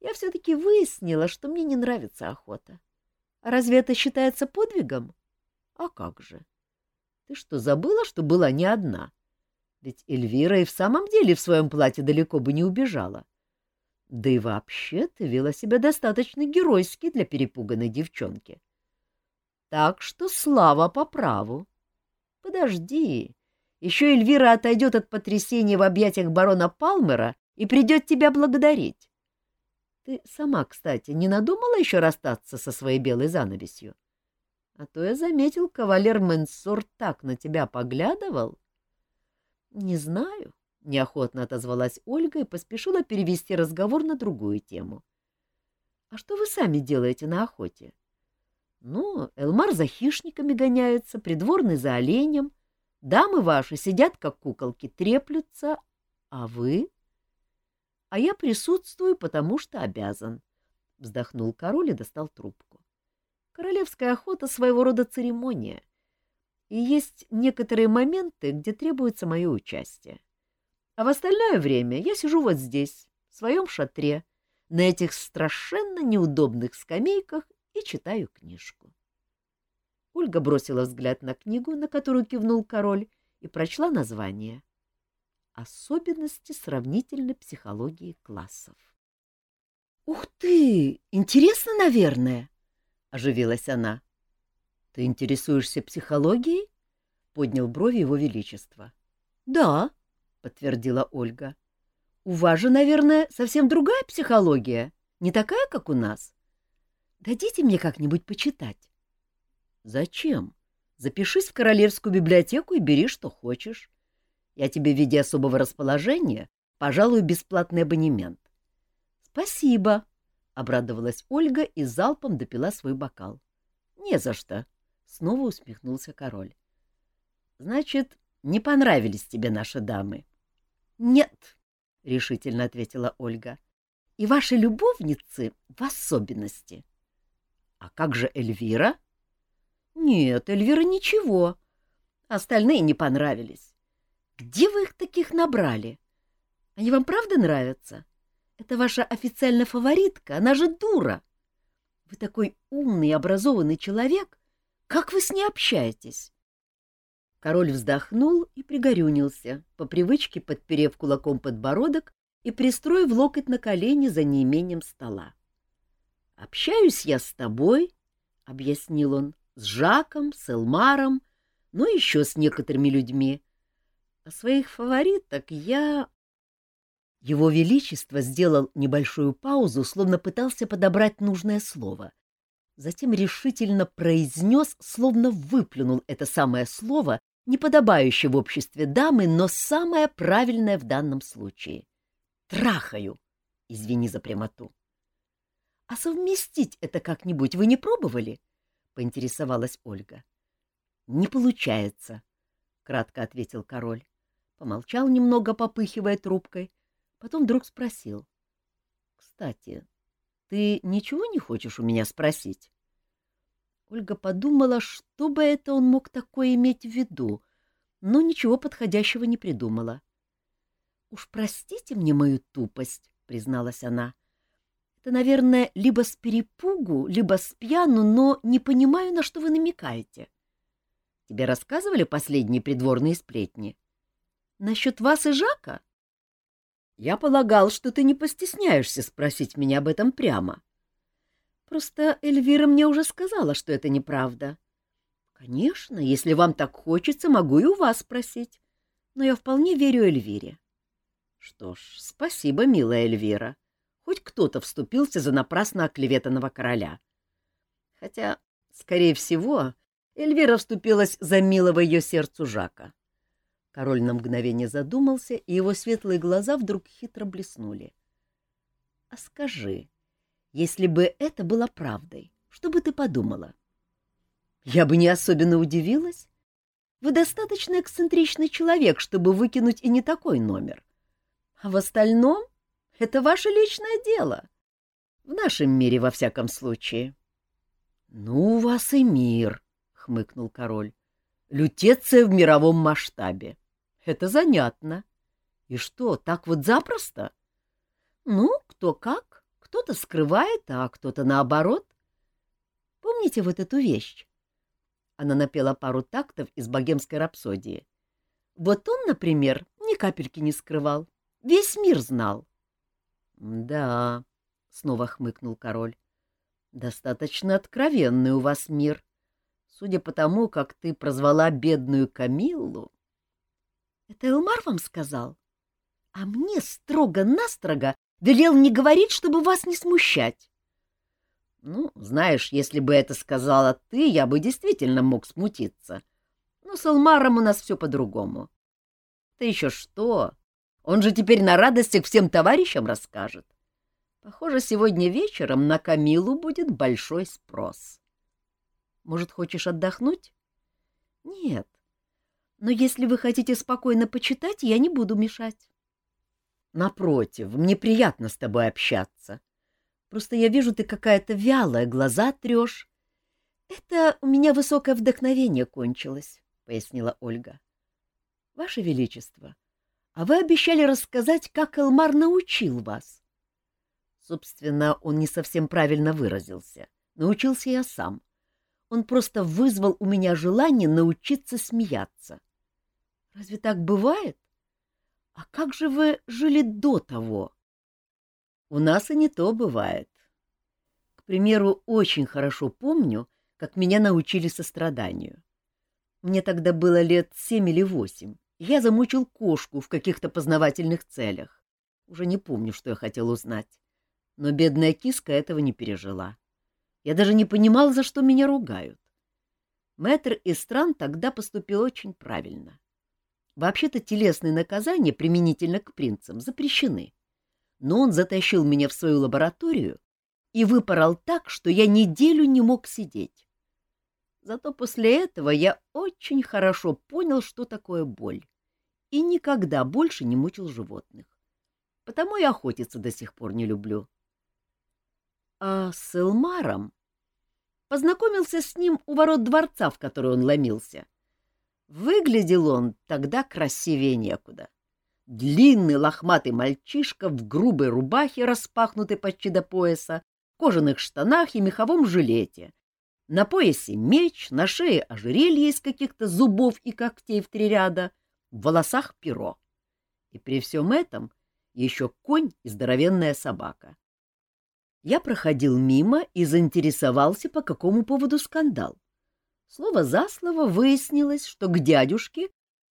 Я все-таки выяснила, что мне не нравится охота. А разве это считается подвигом? А как же? Ты что, забыла, что была не одна? Ведь Эльвира и в самом деле в своем платье далеко бы не убежала. Да и вообще ты вела себя достаточно геройски для перепуганной девчонки. Так что слава по праву. Подожди, еще Эльвира отойдет от потрясения в объятиях барона Палмера и придет тебя благодарить. Ты сама, кстати, не надумала еще расстаться со своей белой занавесью? А то я заметил, кавалер Менсор так на тебя поглядывал. —— Не знаю, — неохотно отозвалась Ольга и поспешила перевести разговор на другую тему. — А что вы сами делаете на охоте? — Ну, Элмар за хищниками гоняется, придворный за оленем, дамы ваши сидят, как куколки, треплются, а вы? — А я присутствую, потому что обязан, — вздохнул король и достал трубку. Королевская охота — своего рода церемония и есть некоторые моменты, где требуется мое участие. А в остальное время я сижу вот здесь, в своем шатре, на этих страшенно неудобных скамейках и читаю книжку. Ольга бросила взгляд на книгу, на которую кивнул король, и прочла название «Особенности сравнительной психологии классов». «Ух ты! Интересно, наверное!» — оживилась она. — Ты интересуешься психологией? — поднял брови его величество. — Да, — подтвердила Ольга. — У вас же, наверное, совсем другая психология, не такая, как у нас. Дадите мне как-нибудь почитать. — Зачем? Запишись в Королевскую библиотеку и бери, что хочешь. Я тебе в виде особого расположения пожалуй бесплатный абонемент. — Спасибо, — обрадовалась Ольга и залпом допила свой бокал. — Не за что, Снова усмехнулся король. — Значит, не понравились тебе наши дамы? — Нет, — решительно ответила Ольга. — И ваши любовницы в особенности. — А как же Эльвира? — Нет, Эльвира ничего. Остальные не понравились. Где вы их таких набрали? Они вам правда нравятся? Это ваша официальная фаворитка, она же дура. Вы такой умный образованный человек, как вы с ней общаетесь? Король вздохнул и пригорюнился, по привычке подперев кулаком подбородок и пристроив локоть на колени за неимением стола. — Общаюсь я с тобой, — объяснил он, — с Жаком, с Элмаром, ну еще с некоторыми людьми. А своих фавориток я... Его Величество сделал небольшую паузу, словно пытался подобрать нужное слово, затем решительно произнес, словно выплюнул это самое слово, не подобающее в обществе дамы, но самое правильное в данном случае. «Трахаю!» Извини за прямоту. — А совместить это как-нибудь вы не пробовали? — поинтересовалась Ольга. — Не получается, — кратко ответил король. Помолчал немного, попыхивая трубкой, потом вдруг спросил. — Кстати, ты ничего не хочешь у меня спросить? Ольга подумала, что бы это он мог такое иметь в виду, но ничего подходящего не придумала. — Уж простите мне мою тупость, — призналась она. — Это, наверное, либо с перепугу, либо с пьяну, но не понимаю, на что вы намекаете. Тебе рассказывали последние придворные сплетни? Насчет вас и Жака? Я полагал, что ты не постесняешься спросить меня об этом прямо. Просто Эльвира мне уже сказала, что это неправда. Конечно, если вам так хочется, могу и у вас спросить. Но я вполне верю Эльвире. Что ж, спасибо, милая Эльвира. Хоть кто-то вступился за напрасно оклеветанного короля. Хотя, скорее всего, Эльвира вступилась за милого ее сердцу Жака. Король на мгновение задумался, и его светлые глаза вдруг хитро блеснули. — А скажи, если бы это было правдой, что бы ты подумала? — Я бы не особенно удивилась. Вы достаточно эксцентричный человек, чтобы выкинуть и не такой номер. А в остальном это ваше личное дело. В нашем мире, во всяком случае. — Ну, у вас и мир, — хмыкнул король. — Лютеция в мировом масштабе. Это занятно. И что, так вот запросто? Ну, кто как. Кто-то скрывает, а кто-то наоборот. Помните вот эту вещь? Она напела пару тактов из богемской рапсодии. Вот он, например, ни капельки не скрывал. Весь мир знал. — Да, — снова хмыкнул король, — достаточно откровенный у вас мир. Судя по тому, как ты прозвала бедную Камиллу... Это Элмар вам сказал? А мне строго-настрого велел не говорить, чтобы вас не смущать. Ну, знаешь, если бы это сказала ты, я бы действительно мог смутиться. Но с Элмаром у нас все по-другому. Ты еще что? Он же теперь на радостях всем товарищам расскажет. Похоже, сегодня вечером на Камилу будет большой спрос. Может, хочешь отдохнуть? Нет, но если вы хотите спокойно почитать, я не буду мешать. — Напротив, мне приятно с тобой общаться. Просто я вижу, ты какая-то вялая, глаза трешь. — Это у меня высокое вдохновение кончилось, — пояснила Ольга. — Ваше Величество, а вы обещали рассказать, как Элмар научил вас. Собственно, он не совсем правильно выразился. Научился я сам. Он просто вызвал у меня желание научиться смеяться. — Разве так бывает? А как же вы жили до того? У нас и не то бывает. К примеру, очень хорошо помню, как меня научили состраданию. Мне тогда было лет семь или восемь. Я замучил кошку в каких-то познавательных целях. Уже не помню, что я хотел узнать. Но бедная киска этого не пережила. Я даже не понимал, за что меня ругают. Мэтр Истран тогда поступил очень правильно. Вообще-то телесные наказания применительно к принцам запрещены. Но он затащил меня в свою лабораторию и выпорол так, что я неделю не мог сидеть. Зато после этого я очень хорошо понял, что такое боль, и никогда больше не мучил животных. Потому и охотиться до сих пор не люблю. А с Элмаром познакомился с ним у ворот дворца, в который он ломился — Выглядел он тогда красивее некуда. Длинный лохматый мальчишка в грубой рубахе, распахнутой почти до пояса, кожаных штанах и меховом жилете. На поясе меч, на шее ожерелье из каких-то зубов и когтей в три ряда, в волосах перо. И при всем этом еще конь и здоровенная собака. Я проходил мимо и заинтересовался, по какому поводу скандал. Слово за слово выяснилось, что к дядюшке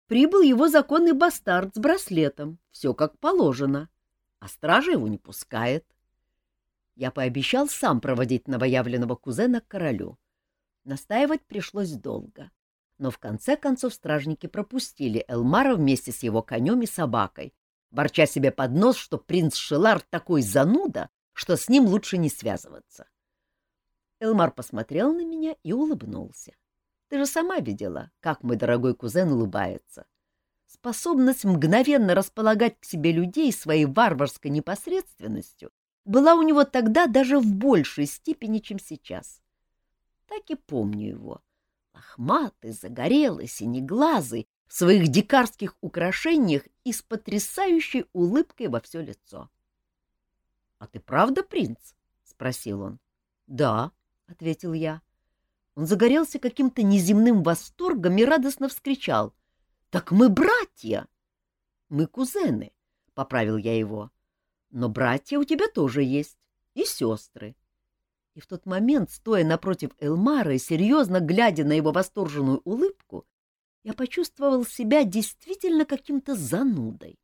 прибыл его законный бастард с браслетом, все как положено, а стража его не пускает. Я пообещал сам проводить новоявленного кузена к королю. Настаивать пришлось долго, но в конце концов стражники пропустили Элмара вместе с его конем и собакой, ворча себе под нос, что принц Шелар такой зануда, что с ним лучше не связываться. Элмар посмотрел на меня и улыбнулся. Ты же сама видела, как мой дорогой кузен улыбается. Способность мгновенно располагать к себе людей своей варварской непосредственностью была у него тогда даже в большей степени, чем сейчас. Так и помню его. Лохматый, загорелый, синеглазый, в своих дикарских украшениях и с потрясающей улыбкой во все лицо. — А ты правда принц? — спросил он. — Да, — ответил я. Он загорелся каким-то неземным восторгом и радостно вскричал. — Так мы братья! — Мы кузены, — поправил я его. — Но братья у тебя тоже есть, и сестры. И в тот момент, стоя напротив Элмара и серьезно глядя на его восторженную улыбку, я почувствовал себя действительно каким-то занудой.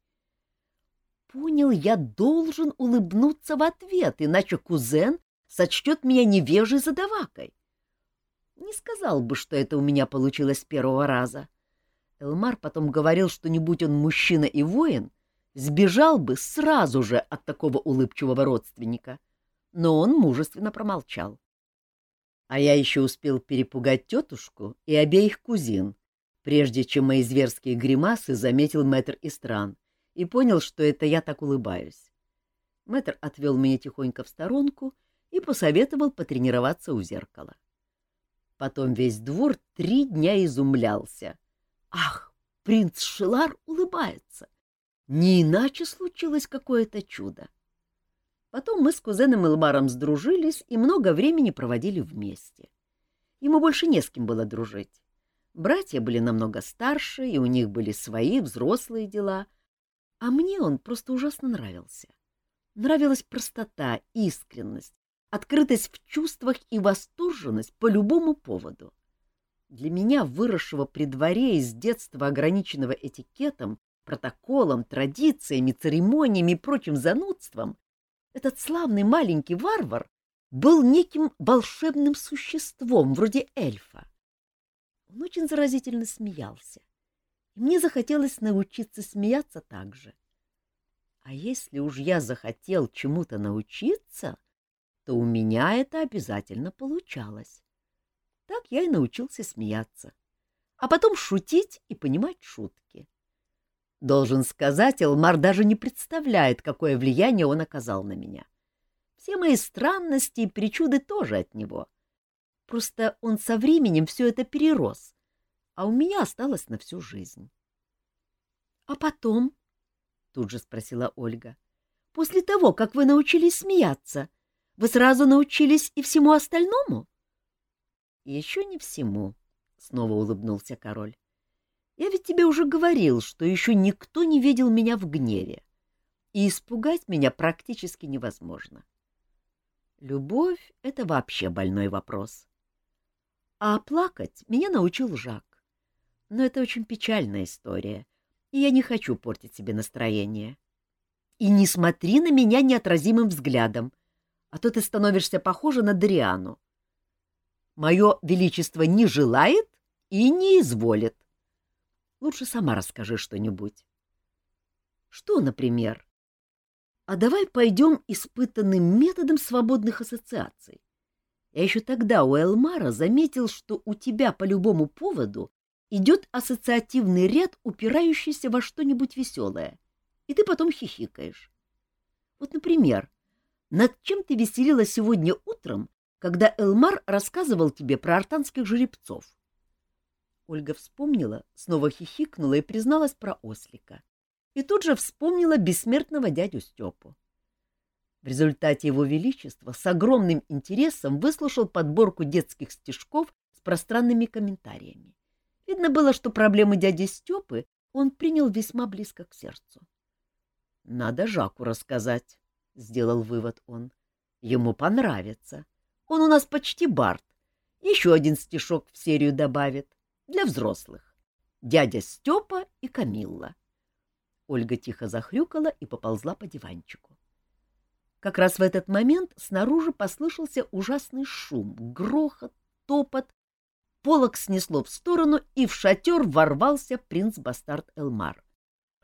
Понял, я должен улыбнуться в ответ, иначе кузен сочтет меня невежей задавакой. Не сказал бы, что это у меня получилось с первого раза. Элмар потом говорил, что не будь он мужчина и воин, сбежал бы сразу же от такого улыбчивого родственника. Но он мужественно промолчал. А я еще успел перепугать тетушку и обеих кузин, прежде чем мои зверские гримасы заметил мэтр Истран и понял, что это я так улыбаюсь. Мэтр отвел меня тихонько в сторонку и посоветовал потренироваться у зеркала. Потом весь двор три дня изумлялся. Ах, принц Шилар улыбается! Не иначе случилось какое-то чудо. Потом мы с кузеном Элмаром сдружились и много времени проводили вместе. Ему больше не с кем было дружить. Братья были намного старше, и у них были свои взрослые дела, а мне он просто ужасно нравился. Нравилась простота, искренность, открытость в чувствах и восторженность по любому поводу. Для меня, выросшего при дворе из детства ограниченного этикетом, протоколом, традициями, церемониями и прочим занудством, этот славный маленький варвар был неким волшебным существом, вроде эльфа. Он очень заразительно смеялся, и мне захотелось научиться смеяться так же. А если уж я захотел чему-то научиться, то у меня это обязательно получалось. Так я и научился смеяться, а потом шутить и понимать шутки. Должен сказать, Элмар даже не представляет, какое влияние он оказал на меня. Все мои странности и причуды тоже от него. Просто он со временем все это перерос, а у меня осталось на всю жизнь. — А потом? — тут же спросила Ольга. — После того, как вы научились смеяться, вы сразу научились и всему остальному? — Еще не всему, — снова улыбнулся король. — Я ведь тебе уже говорил, что еще никто не видел меня в гневе, и испугать меня практически невозможно. Любовь — это вообще больной вопрос. А плакать меня научил Жак. Но это очень печальная история, и я не хочу портить себе настроение. И не смотри на меня неотразимым взглядом, а то ты становишься похожа на Дриану. Мое величество не желает и не изволит. Лучше сама расскажи что-нибудь. Что, например? А давай пойдем испытанным методом свободных ассоциаций. Я еще тогда у Элмара заметил, что у тебя по любому поводу идет ассоциативный ряд, упирающийся во что-нибудь веселое, и ты потом хихикаешь. Вот, например, над чем ты веселилась сегодня утром, когда Элмар рассказывал тебе про артанских жеребцов? Ольга вспомнила, снова хихикнула и призналась про ослика. И тут же вспомнила бессмертного дядю Степу. В результате его величества с огромным интересом выслушал подборку детских стишков с пространными комментариями. Видно было, что проблемы дяди Степы он принял весьма близко к сердцу. — Надо Жаку рассказать, — сделал вывод он. — Ему понравится. Он у нас почти бард. Еще один стишок в серию добавит. Для взрослых. Дядя Степа и Камилла. Ольга тихо захрюкала и поползла по диванчику. Как раз в этот момент снаружи послышался ужасный шум, грохот, топот. Полок снесло в сторону, и в шатер ворвался принц-бастард Элмар.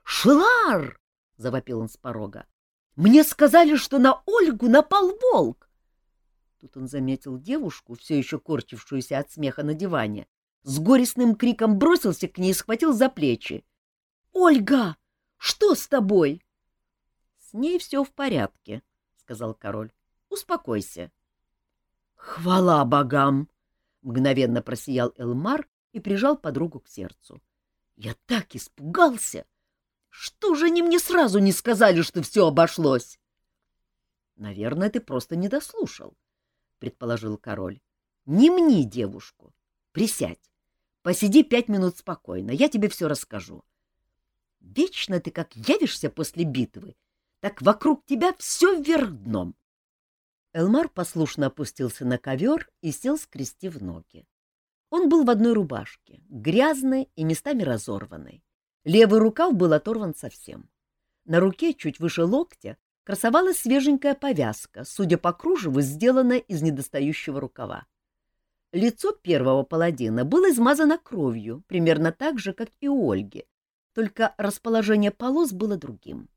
«Шилар!» — завопил он с порога. «Мне сказали, что на Ольгу напал волк!» Тут он заметил девушку, все еще корчившуюся от смеха на диване, с горестным криком бросился к ней и схватил за плечи. — Ольга, что с тобой? — С ней все в порядке, сказал король. — Успокойся. — Хвала богам! — мгновенно просиял Элмар и прижал подругу к сердцу. — Я так испугался! Что же они мне сразу не сказали, что все обошлось? — Наверное, ты просто не дослушал, — предположил король. — Не мни девушку. Присядь. Посиди пять минут спокойно, я тебе все расскажу. Вечно ты как явишься после битвы, так вокруг тебя все вверх дном. Элмар послушно опустился на ковер и сел, скрестив ноги. Он был в одной рубашке, грязной и местами разорванной. Левый рукав был оторван совсем. На руке, чуть выше локтя, красовалась свеженькая повязка, судя по кружеву, сделанная из недостающего рукава. Лицо первого паладина было измазано кровью, примерно так же, как и у Ольги, только расположение полос было другим.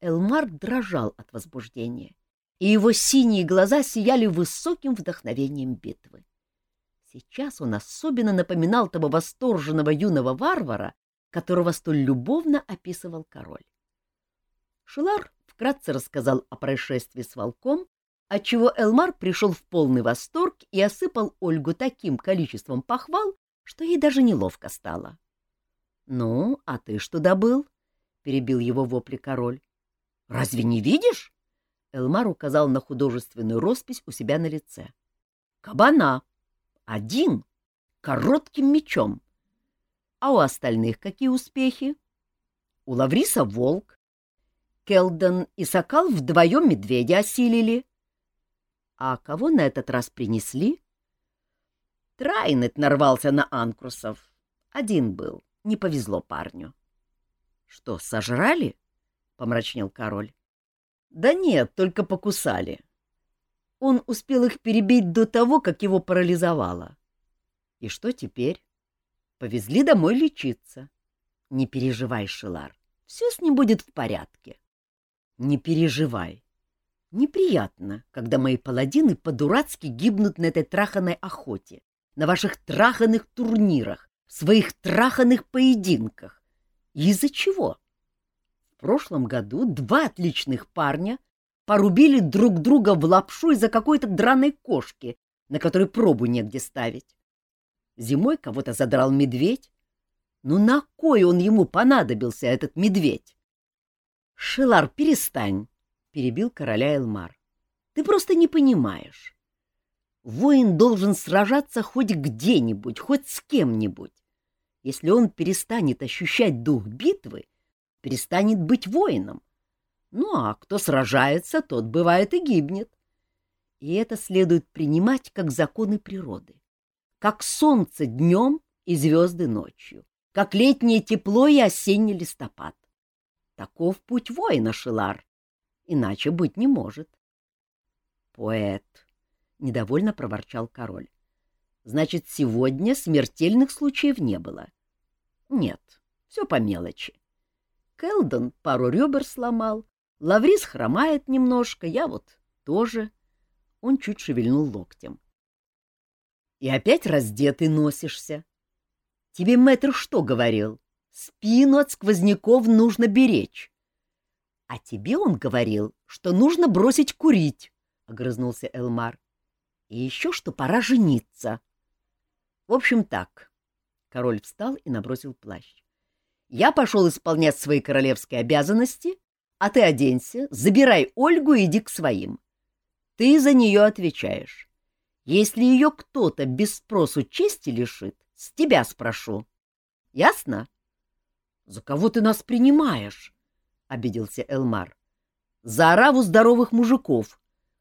Элмар дрожал от возбуждения, и его синие глаза сияли высоким вдохновением битвы. Сейчас он особенно напоминал того восторженного юного варвара, которого столь любовно описывал король. Шилар вкратце рассказал о происшествии с волком, отчего Элмар пришел в полный восторг и осыпал Ольгу таким количеством похвал, что ей даже неловко стало. — Ну, а ты что добыл? — перебил его вопли король. — Разве не видишь? Элмар указал на художественную роспись у себя на лице. — Кабана. Один. Коротким мечом. А у остальных какие успехи? У Лавриса волк. Келден и Сокал вдвоем медведя осилили. А кого на этот раз принесли? Трайнет нарвался на анкрусов. Один был. Не повезло парню. — Что, сожрали? — помрачнел король. — Да нет, только покусали. Он успел их перебить до того, как его парализовало. И что теперь? Повезли домой лечиться. Не переживай, Шилар, все с ним будет в порядке. Не переживай. Неприятно, когда мои паладины по-дурацки гибнут на этой траханной охоте, на ваших траханных турнирах, в своих траханных поединках. из-за чего? В прошлом году два отличных парня порубили друг друга в лапшу из-за какой-то драной кошки, на которой пробу негде ставить. Зимой кого-то задрал медведь. Ну на кой он ему понадобился, этот медведь? — Шилар, перестань, — перебил короля Элмар. — Ты просто не понимаешь. Воин должен сражаться хоть где-нибудь, хоть с кем-нибудь. Если он перестанет ощущать дух битвы, перестанет быть воином. Ну а кто сражается, тот бывает и гибнет. И это следует принимать как законы природы как солнце днем и звезды ночью, как летнее тепло и осенний листопад. Таков путь воина, Шилар, иначе быть не может. — Поэт, — недовольно проворчал король. — Значит, сегодня смертельных случаев не было? — Нет, все по мелочи. Келдон пару ребер сломал, Лаврис хромает немножко, я вот тоже. Он чуть шевельнул локтем. — и опять раздетый носишься. Тебе мэтр что говорил? Спину от сквозняков нужно беречь. А тебе он говорил, что нужно бросить курить, — огрызнулся Элмар. И еще что пора жениться. В общем, так. Король встал и набросил плащ. Я пошел исполнять свои королевские обязанности, а ты оденься, забирай Ольгу и иди к своим. Ты за нее отвечаешь. Если ее кто-то без спросу чести лишит, с тебя спрошу. Ясно? — За кого ты нас принимаешь? — обиделся Элмар. — За ораву здоровых мужиков,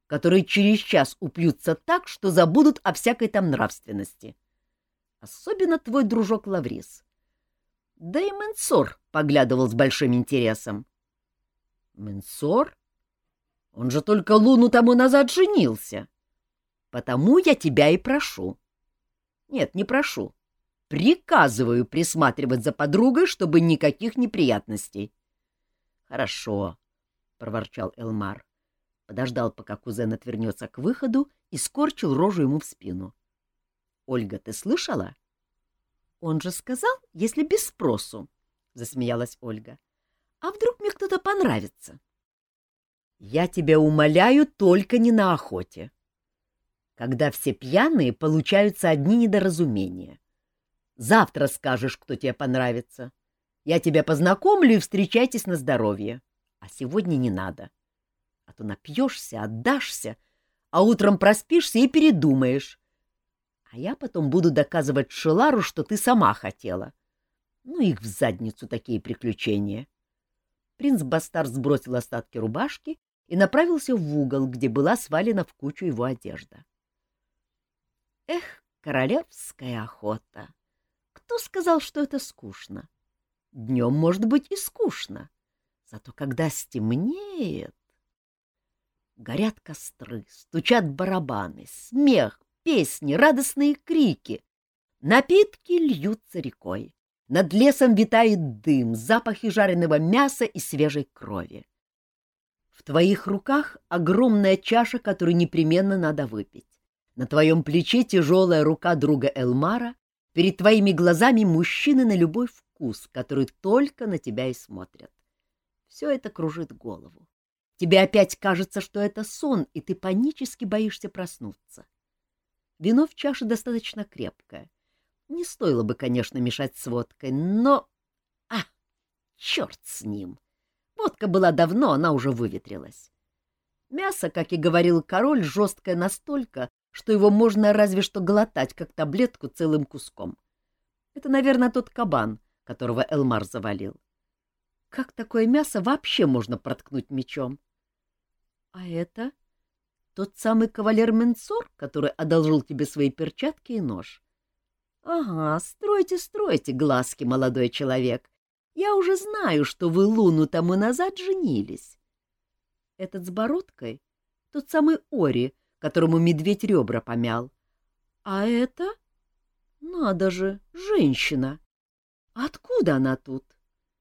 которые через час упьются так, что забудут о всякой там нравственности. Особенно твой дружок Лаврис. Да и Менсор поглядывал с большим интересом. — Менсор? Он же только луну тому назад женился. — Потому я тебя и прошу. Нет, не прошу. Приказываю присматривать за подругой, чтобы никаких неприятностей. Хорошо, — проворчал Элмар. Подождал, пока кузен отвернется к выходу, и скорчил рожу ему в спину. — Ольга, ты слышала? — Он же сказал, если без спросу, — засмеялась Ольга. — А вдруг мне кто-то понравится? Я тебя умоляю, только не на охоте. Когда все пьяные, получаются одни недоразумения. Завтра скажешь, кто тебе понравится. Я тебя познакомлю и встречайтесь на здоровье. А сегодня не надо. А то напьешься, отдашься, а утром проспишься и передумаешь. А я потом буду доказывать Шелару, что ты сама хотела. Ну, их в задницу такие приключения. Принц Бастар сбросил остатки рубашки и направился в угол, где была свалена в кучу его одежда. Эх, королевская охота! Кто сказал, что это скучно? Днем может быть и скучно. Зато когда стемнеет... Горят костры, стучат барабаны, смех, песни, радостные крики. Напитки льются рекой. Над лесом витает дым, запахи жареного мяса и свежей крови. В твоих руках огромная чаша, которую непременно надо выпить. На твоем плече тяжелая рука друга Элмара, перед твоими глазами мужчины на любой вкус, который только на тебя и смотрят. Все это кружит голову. Тебе опять кажется, что это сон, и ты панически боишься проснуться. Вино в чаше достаточно крепкое — не стоило бы, конечно, мешать с водкой, но... А, черт с ним! Водка была давно, она уже выветрилась. Мясо, как и говорил король, жесткое настолько, что его можно разве что глотать, как таблетку целым куском. Это, наверное, тот кабан, которого Элмар завалил. Как такое мясо вообще можно проткнуть мечом? А это тот самый кавалер Менсор, который одолжил тебе свои перчатки и нож. Ага, стройте, стройте глазки, молодой человек. Я уже знаю, что вы луну тому назад женились. Этот с бородкой — тот самый Ори, которому медведь ребра помял. А это? Надо же, женщина. Откуда она тут?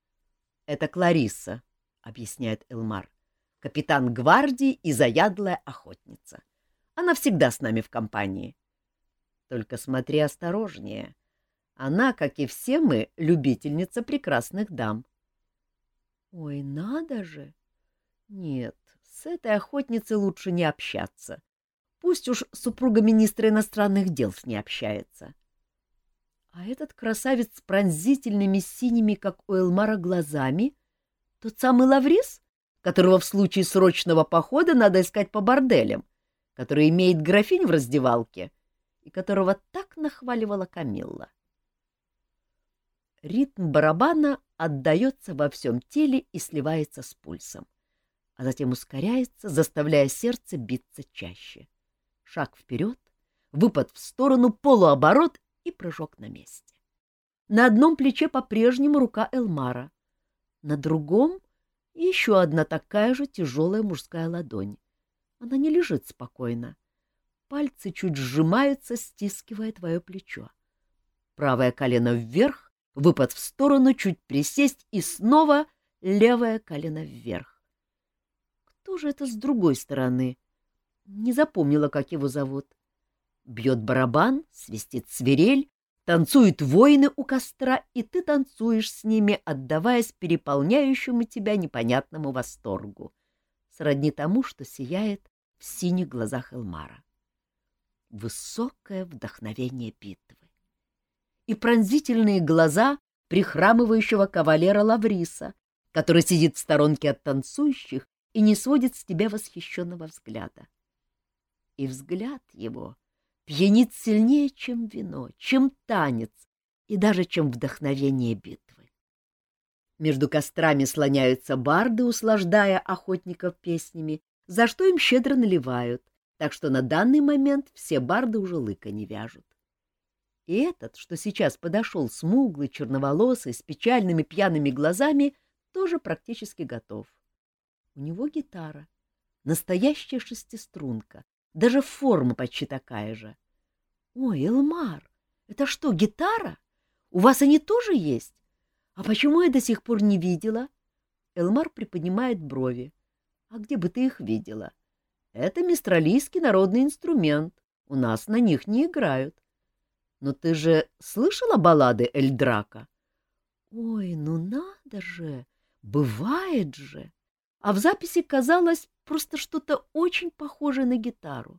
— Это Клариса, — объясняет Элмар, — капитан гвардии и заядлая охотница. Она всегда с нами в компании. Только смотри осторожнее. Она, как и все мы, любительница прекрасных дам. Ой, надо же! Нет, с этой охотницей лучше не общаться. Пусть уж супруга министра иностранных дел с ней общается. А этот красавец с пронзительными синими, как у Элмара, глазами, тот самый Лаврис, которого в случае срочного похода надо искать по борделям, который имеет графинь в раздевалке и которого так нахваливала Камилла. Ритм барабана отдается во всем теле и сливается с пульсом, а затем ускоряется, заставляя сердце биться чаще. Шаг вперед, выпад в сторону, полуоборот и прыжок на месте. На одном плече по-прежнему рука Элмара, на другом еще одна такая же тяжелая мужская ладонь. Она не лежит спокойно, Пальцы чуть сжимаются, стискивая твое плечо. Правое колено вверх, выпад в сторону, чуть присесть и снова левое колено вверх. Кто же это с другой стороны? Не запомнила, как его зовут. Бьет барабан, свистит свирель, танцуют воины у костра, и ты танцуешь с ними, отдаваясь переполняющему тебя непонятному восторгу, сродни тому, что сияет в синих глазах Элмара высокое вдохновение битвы. И пронзительные глаза прихрамывающего кавалера Лавриса, который сидит в сторонке от танцующих и не сводит с тебя восхищенного взгляда. И взгляд его пьянит сильнее, чем вино, чем танец и даже чем вдохновение битвы. Между кострами слоняются барды, услаждая охотников песнями, за что им щедро наливают, так что на данный момент все барды уже лыка не вяжут. И этот, что сейчас подошел смуглый, черноволосый, с печальными пьяными глазами, тоже практически готов. У него гитара, настоящая шестиструнка, даже форма почти такая же. Ой, Элмар, это что, гитара? У вас они тоже есть? А почему я до сих пор не видела? Элмар приподнимает брови. А где бы ты их видела? Это мистралийский народный инструмент. У нас на них не играют. Но ты же слышала баллады Эльдрака? Ой, ну надо же! Бывает же! а в записи казалось просто что-то очень похожее на гитару.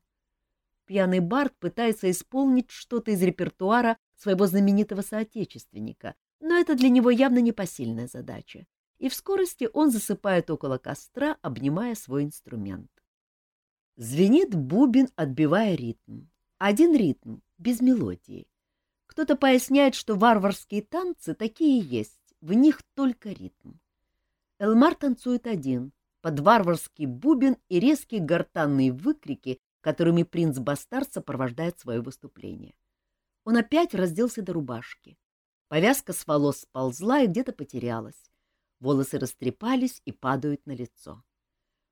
Пьяный Барт пытается исполнить что-то из репертуара своего знаменитого соотечественника, но это для него явно непосильная задача, и в скорости он засыпает около костра, обнимая свой инструмент. Звенит бубен, отбивая ритм. Один ритм, без мелодии. Кто-то поясняет, что варварские танцы такие есть, в них только ритм. Элмар танцует один, под варварский бубен и резкие гортанные выкрики, которыми принц Бастард сопровождает свое выступление. Он опять разделся до рубашки. Повязка с волос сползла и где-то потерялась. Волосы растрепались и падают на лицо.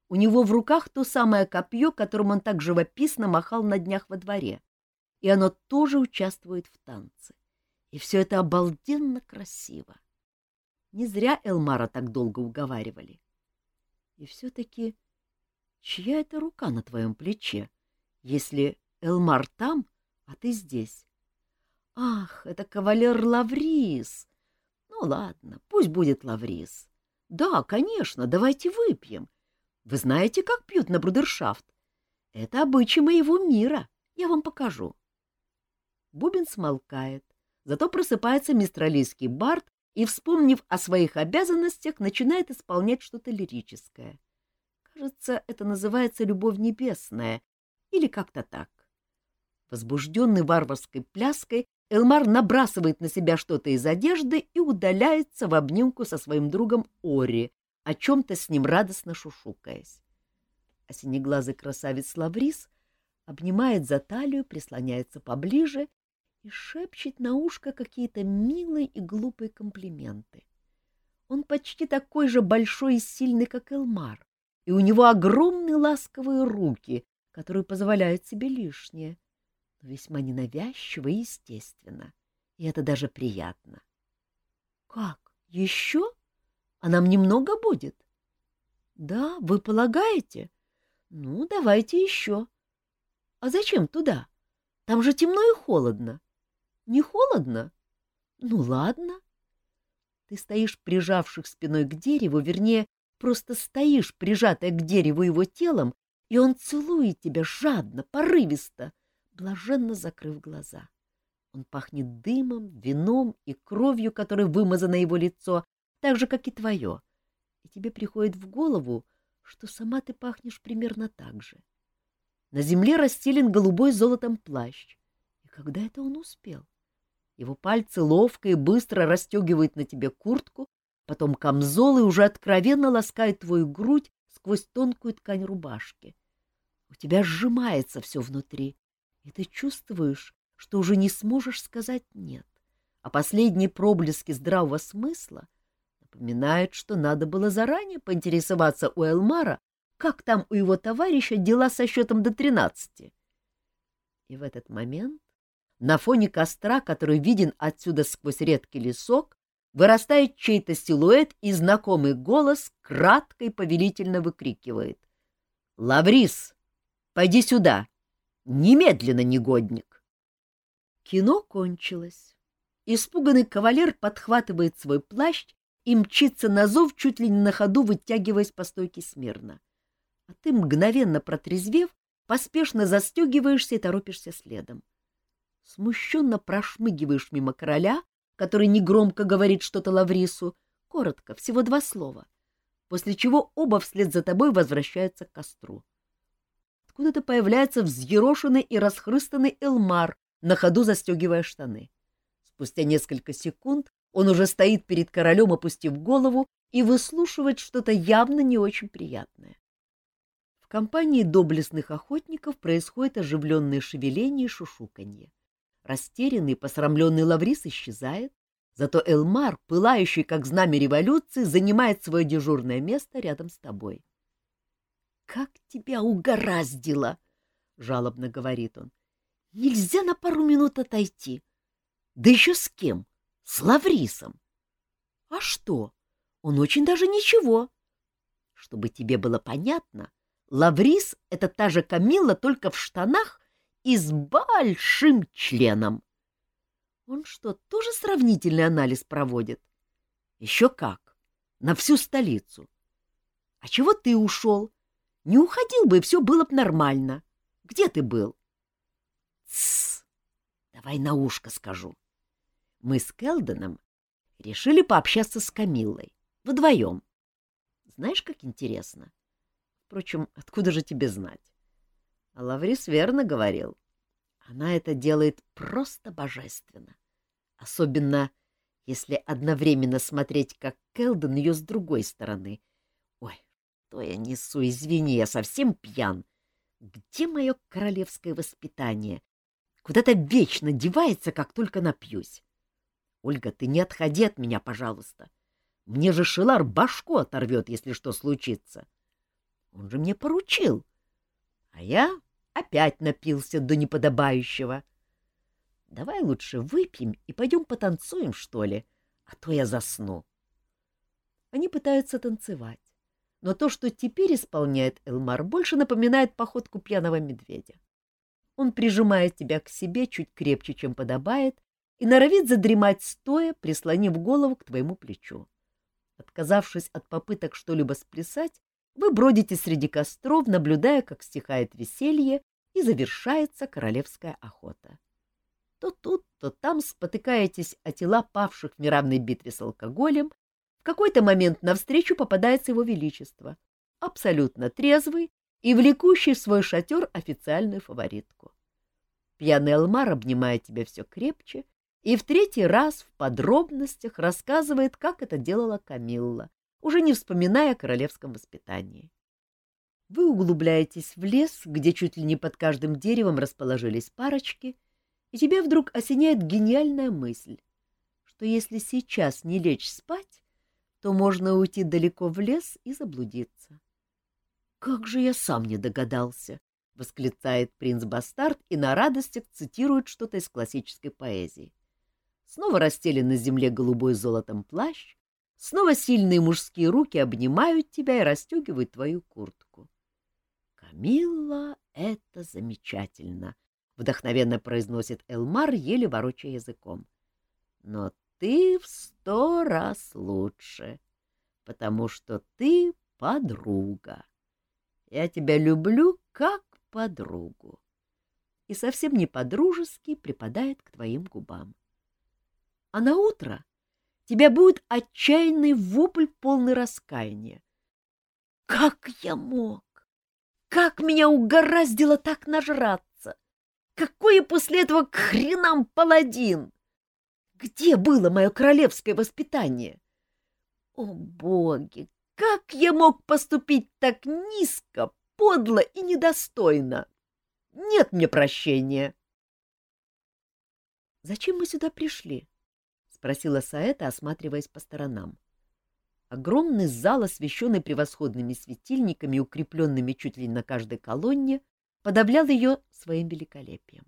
У него в руках то самое копье, которым он так живописно махал на днях во дворе, и оно тоже участвует в танце. И все это обалденно красиво. Не зря Элмара так долго уговаривали. И все-таки чья это рука на твоем плече, если Элмар там, а ты здесь? Ах, это кавалер Лаврис! Ну ладно, пусть будет Лаврис. Да, конечно, давайте выпьем. Вы знаете, как пьют на брудершафт? Это обычай моего мира, я вам покажу. Бубен смолкает, зато просыпается мистралийский бард и, вспомнив о своих обязанностях, начинает исполнять что-то лирическое. Кажется, это называется «Любовь небесная» или как-то так. Возбужденный варварской пляской, Элмар набрасывает на себя что-то из одежды и удаляется в обнимку со своим другом Ори, о чем-то с ним радостно шушукаясь. А синеглазый красавец Лаврис обнимает за талию, прислоняется поближе и шепчет на ушко какие-то милые и глупые комплименты. Он почти такой же большой и сильный, как Элмар, и у него огромные ласковые руки, которые позволяют себе лишнее, но весьма ненавязчиво и естественно, и это даже приятно. — Как, еще? А нам немного будет? — Да, вы полагаете? Ну, давайте еще. — А зачем туда? Там же темно и холодно. Не холодно? Ну, ладно. Ты стоишь, прижавших спиной к дереву, вернее, просто стоишь, прижатая к дереву его телом, и он целует тебя жадно, порывисто, блаженно закрыв глаза. Он пахнет дымом, вином и кровью, которой вымазано его лицо, так же, как и твое. И тебе приходит в голову, что сама ты пахнешь примерно так же. На земле расстелен голубой золотом плащ. И когда это он успел? — его пальцы ловко и быстро расстегивают на тебе куртку, потом камзол и уже откровенно ласкает твою грудь сквозь тонкую ткань рубашки. У тебя сжимается все внутри, и ты чувствуешь, что уже не сможешь сказать «нет». А последние проблески здравого смысла напоминают, что надо было заранее поинтересоваться у Элмара, как там у его товарища дела со счетом до тринадцати. И в этот момент на фоне костра, который виден отсюда сквозь редкий лесок, вырастает чей-то силуэт, и знакомый голос кратко и повелительно выкрикивает. — Лаврис, пойди сюда! Немедленно, негодник! Кино кончилось. Испуганный кавалер подхватывает свой плащ и мчится на зов, чуть ли не на ходу вытягиваясь по стойке смирно. А ты, мгновенно протрезвев, поспешно застегиваешься и торопишься следом. — смущенно прошмыгиваешь мимо короля, который негромко говорит что-то Лаврису, коротко, всего два слова, после чего оба вслед за тобой возвращаются к костру. Откуда-то появляется взъерошенный и расхрыстанный Элмар, на ходу застегивая штаны. Спустя несколько секунд он уже стоит перед королем, опустив голову, и выслушивает что-то явно не очень приятное. В компании доблестных охотников происходит оживленное шевеление и шушуканье. Растерянный, посрамленный Лаврис исчезает, зато Элмар, пылающий как знамя революции, занимает свое дежурное место рядом с тобой. — Как тебя угораздило! — жалобно говорит он. — Нельзя на пару минут отойти. Да еще с кем? С Лаврисом. — А что? Он очень даже ничего. Чтобы тебе было понятно, Лаврис — это та же Камилла, только в штанах и с большим членом. Он что, тоже сравнительный анализ проводит? Еще как. На всю столицу. А чего ты ушел? Не уходил бы, и все было бы нормально. Где ты был? Тссс! Давай на ушко скажу. Мы с Келденом решили пообщаться с Камиллой. Вдвоем. Знаешь, как интересно? Впрочем, откуда же тебе знать? А Лаврис верно говорил. Она это делает просто божественно. Особенно, если одновременно смотреть, как Келден ее с другой стороны. Ой, что я несу, извини, я совсем пьян. Где мое королевское воспитание? Куда-то вечно девается, как только напьюсь. Ольга, ты не отходи от меня, пожалуйста. Мне же Шилар башку оторвет, если что случится. Он же мне поручил. А я опять напился до неподобающего. Давай лучше выпьем и пойдем потанцуем, что ли, а то я засну. Они пытаются танцевать, но то, что теперь исполняет Элмар, больше напоминает походку пьяного медведя. Он прижимает тебя к себе чуть крепче, чем подобает, и норовит задремать стоя, прислонив голову к твоему плечу. Отказавшись от попыток что-либо сплясать, вы бродите среди костров, наблюдая, как стихает веселье и завершается королевская охота. То тут, то там спотыкаетесь о тела павших в неравной битве с алкоголем, в какой-то момент навстречу попадается его величество, абсолютно трезвый и влекущий в свой шатер официальную фаворитку. Пьяный Элмар обнимает тебя все крепче и в третий раз в подробностях рассказывает, как это делала Камилла, уже не вспоминая о королевском воспитании. Вы углубляетесь в лес, где чуть ли не под каждым деревом расположились парочки, и тебе вдруг осеняет гениальная мысль, что если сейчас не лечь спать, то можно уйти далеко в лес и заблудиться. «Как же я сам не догадался!» — восклицает принц Бастард и на радостях цитирует что-то из классической поэзии. Снова расстелен на земле голубой золотом плащ, снова сильные мужские руки обнимают тебя и расстегивают твою куртку. «Камилла — это замечательно!» — вдохновенно произносит Элмар, еле ворочая языком. «Но ты в сто раз лучше, потому что ты подруга. Я тебя люблю как подругу. И совсем не по-дружески припадает к твоим губам. А на утро тебя будет отчаянный вопль полный раскаяния. Как я мог? Как меня угораздило так нажраться? Какой после этого к хренам паладин? Где было мое королевское воспитание? О, боги, как я мог поступить так низко, подло и недостойно? Нет мне прощения. — Зачем мы сюда пришли? — спросила Саэта, осматриваясь по сторонам. Огромный зал, освещенный превосходными светильниками, укрепленными чуть ли на каждой колонне, подавлял ее своим великолепием.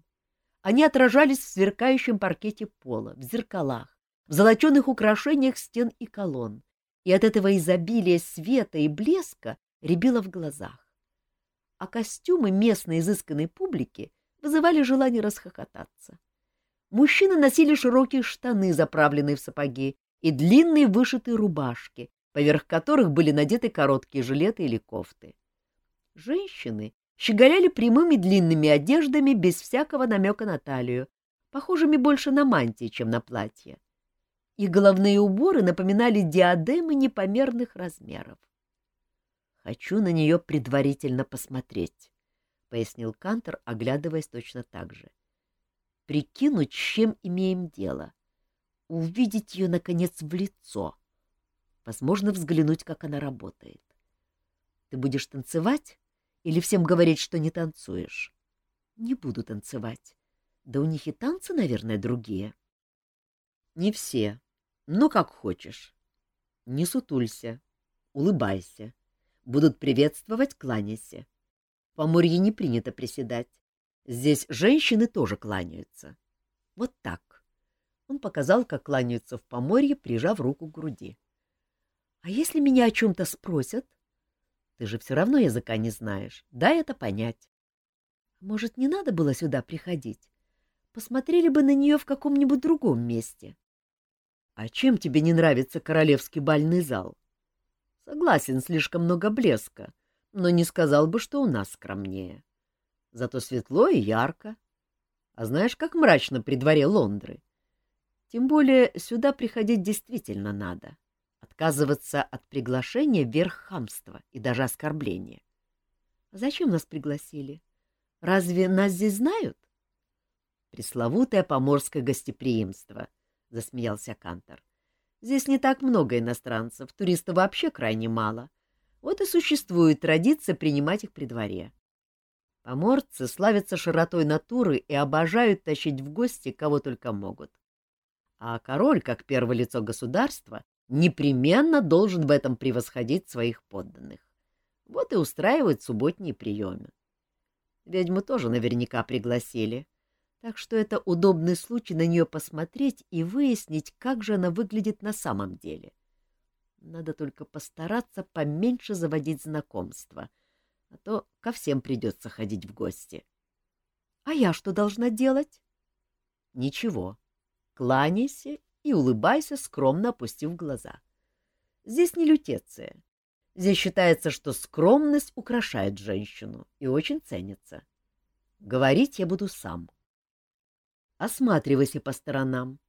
Они отражались в сверкающем паркете пола, в зеркалах, в золоченых украшениях стен и колонн, и от этого изобилия света и блеска рябило в глазах. А костюмы местной изысканной публики вызывали желание расхохотаться. Мужчины носили широкие штаны, заправленные в сапоги, и длинные вышитые рубашки, поверх которых были надеты короткие жилеты или кофты. Женщины щеголяли прямыми длинными одеждами без всякого намека на талию, похожими больше на мантии, чем на платье. Их головные уборы напоминали диадемы непомерных размеров. «Хочу на нее предварительно посмотреть», — пояснил Кантор, оглядываясь точно так же. «Прикинуть, с чем имеем дело. Увидеть ее, наконец, в лицо. Возможно, взглянуть, как она работает. Ты будешь танцевать или всем говорить, что не танцуешь?» «Не буду танцевать. Да у них и танцы, наверное, другие». «Не все», ну, как хочешь. Не сутулься, улыбайся. Будут приветствовать, кланяйся. В Поморье не принято приседать. Здесь женщины тоже кланяются. Вот так. Он показал, как кланяются в Поморье, прижав руку к груди. — А если меня о чем-то спросят? Ты же все равно языка не знаешь. Дай это понять. Может, не надо было сюда приходить? Посмотрели бы на нее в каком-нибудь другом месте. — а чем тебе не нравится королевский бальный зал? Согласен, слишком много блеска, но не сказал бы, что у нас скромнее. Зато светло и ярко. А знаешь, как мрачно при дворе Лондры? Тем более сюда приходить действительно надо. Отказываться от приглашения — верх хамства и даже оскорбления. Зачем нас пригласили? Разве нас здесь знают? Пресловутое поморское гостеприимство, — засмеялся Кантор. Здесь не так много иностранцев, туристов вообще крайне мало. Вот и существует традиция принимать их при дворе. Поморцы славятся широтой натуры и обожают тащить в гости кого только могут. А король, как первое лицо государства, непременно должен в этом превосходить своих подданных. Вот и устраивают субботние приемы. Ведьму тоже наверняка пригласили, так что это удобный случай на нее посмотреть и выяснить, как же она выглядит на самом деле. Надо только постараться поменьше заводить знакомства, а то ко всем придется ходить в гости. — А я что должна делать? — Ничего. Кланяйся и улыбайся, скромно опустив глаза. Здесь не лютеция. Здесь считается, что скромность украшает женщину и очень ценится. Говорить я буду сам. Осматривайся по сторонам.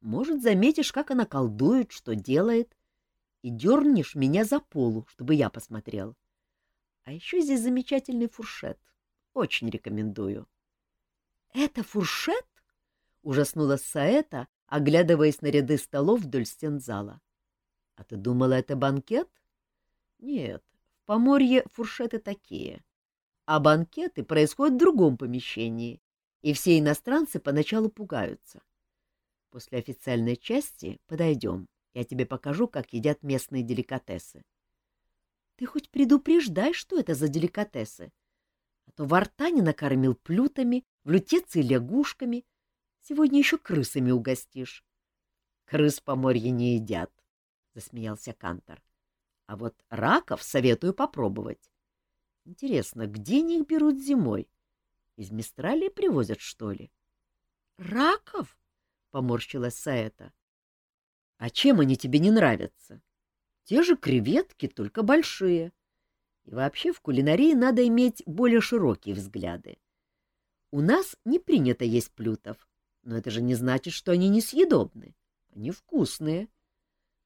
Может, заметишь, как она колдует, что делает, и дернешь меня за полу, чтобы я посмотрел. А еще здесь замечательный фуршет. Очень рекомендую. — Это фуршет? — ужаснулась Саэта, оглядываясь на ряды столов вдоль стен зала. — А ты думала, это банкет? — Нет, в Поморье фуршеты такие. А банкеты происходят в другом помещении, и все иностранцы поначалу пугаются. После официальной части подойдем, я тебе покажу, как едят местные деликатесы. Ты хоть предупреждай, что это за деликатесы. А то во рта не накормил плютами, в лютеции лягушками, Сегодня еще крысами угостишь. — Крыс по морю не едят, — засмеялся Кантор. — А вот раков советую попробовать. Интересно, где они их берут зимой? Из Мистралии привозят, что ли? — Раков? — поморщилась Саэта. — А чем они тебе не нравятся? Те же креветки, только большие. И вообще в кулинарии надо иметь более широкие взгляды. У нас не принято есть плютов, но это же не значит, что они несъедобны. Они вкусные.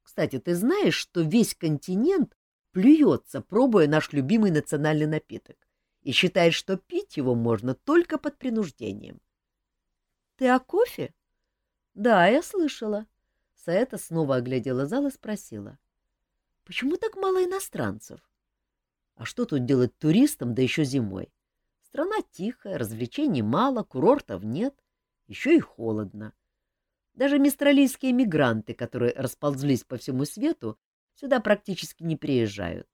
Кстати, ты знаешь, что весь континент плюется, пробуя наш любимый национальный напиток, и считает, что пить его можно только под принуждением. — Ты о кофе? — Да, я слышала. Саэта снова оглядела зал и спросила. — Почему так мало иностранцев? — А что тут делать туристам, да еще зимой? Страна тихая, развлечений мало, курортов нет — еще и холодно. Даже мистралийские мигранты, которые расползлись по всему свету, сюда практически не приезжают.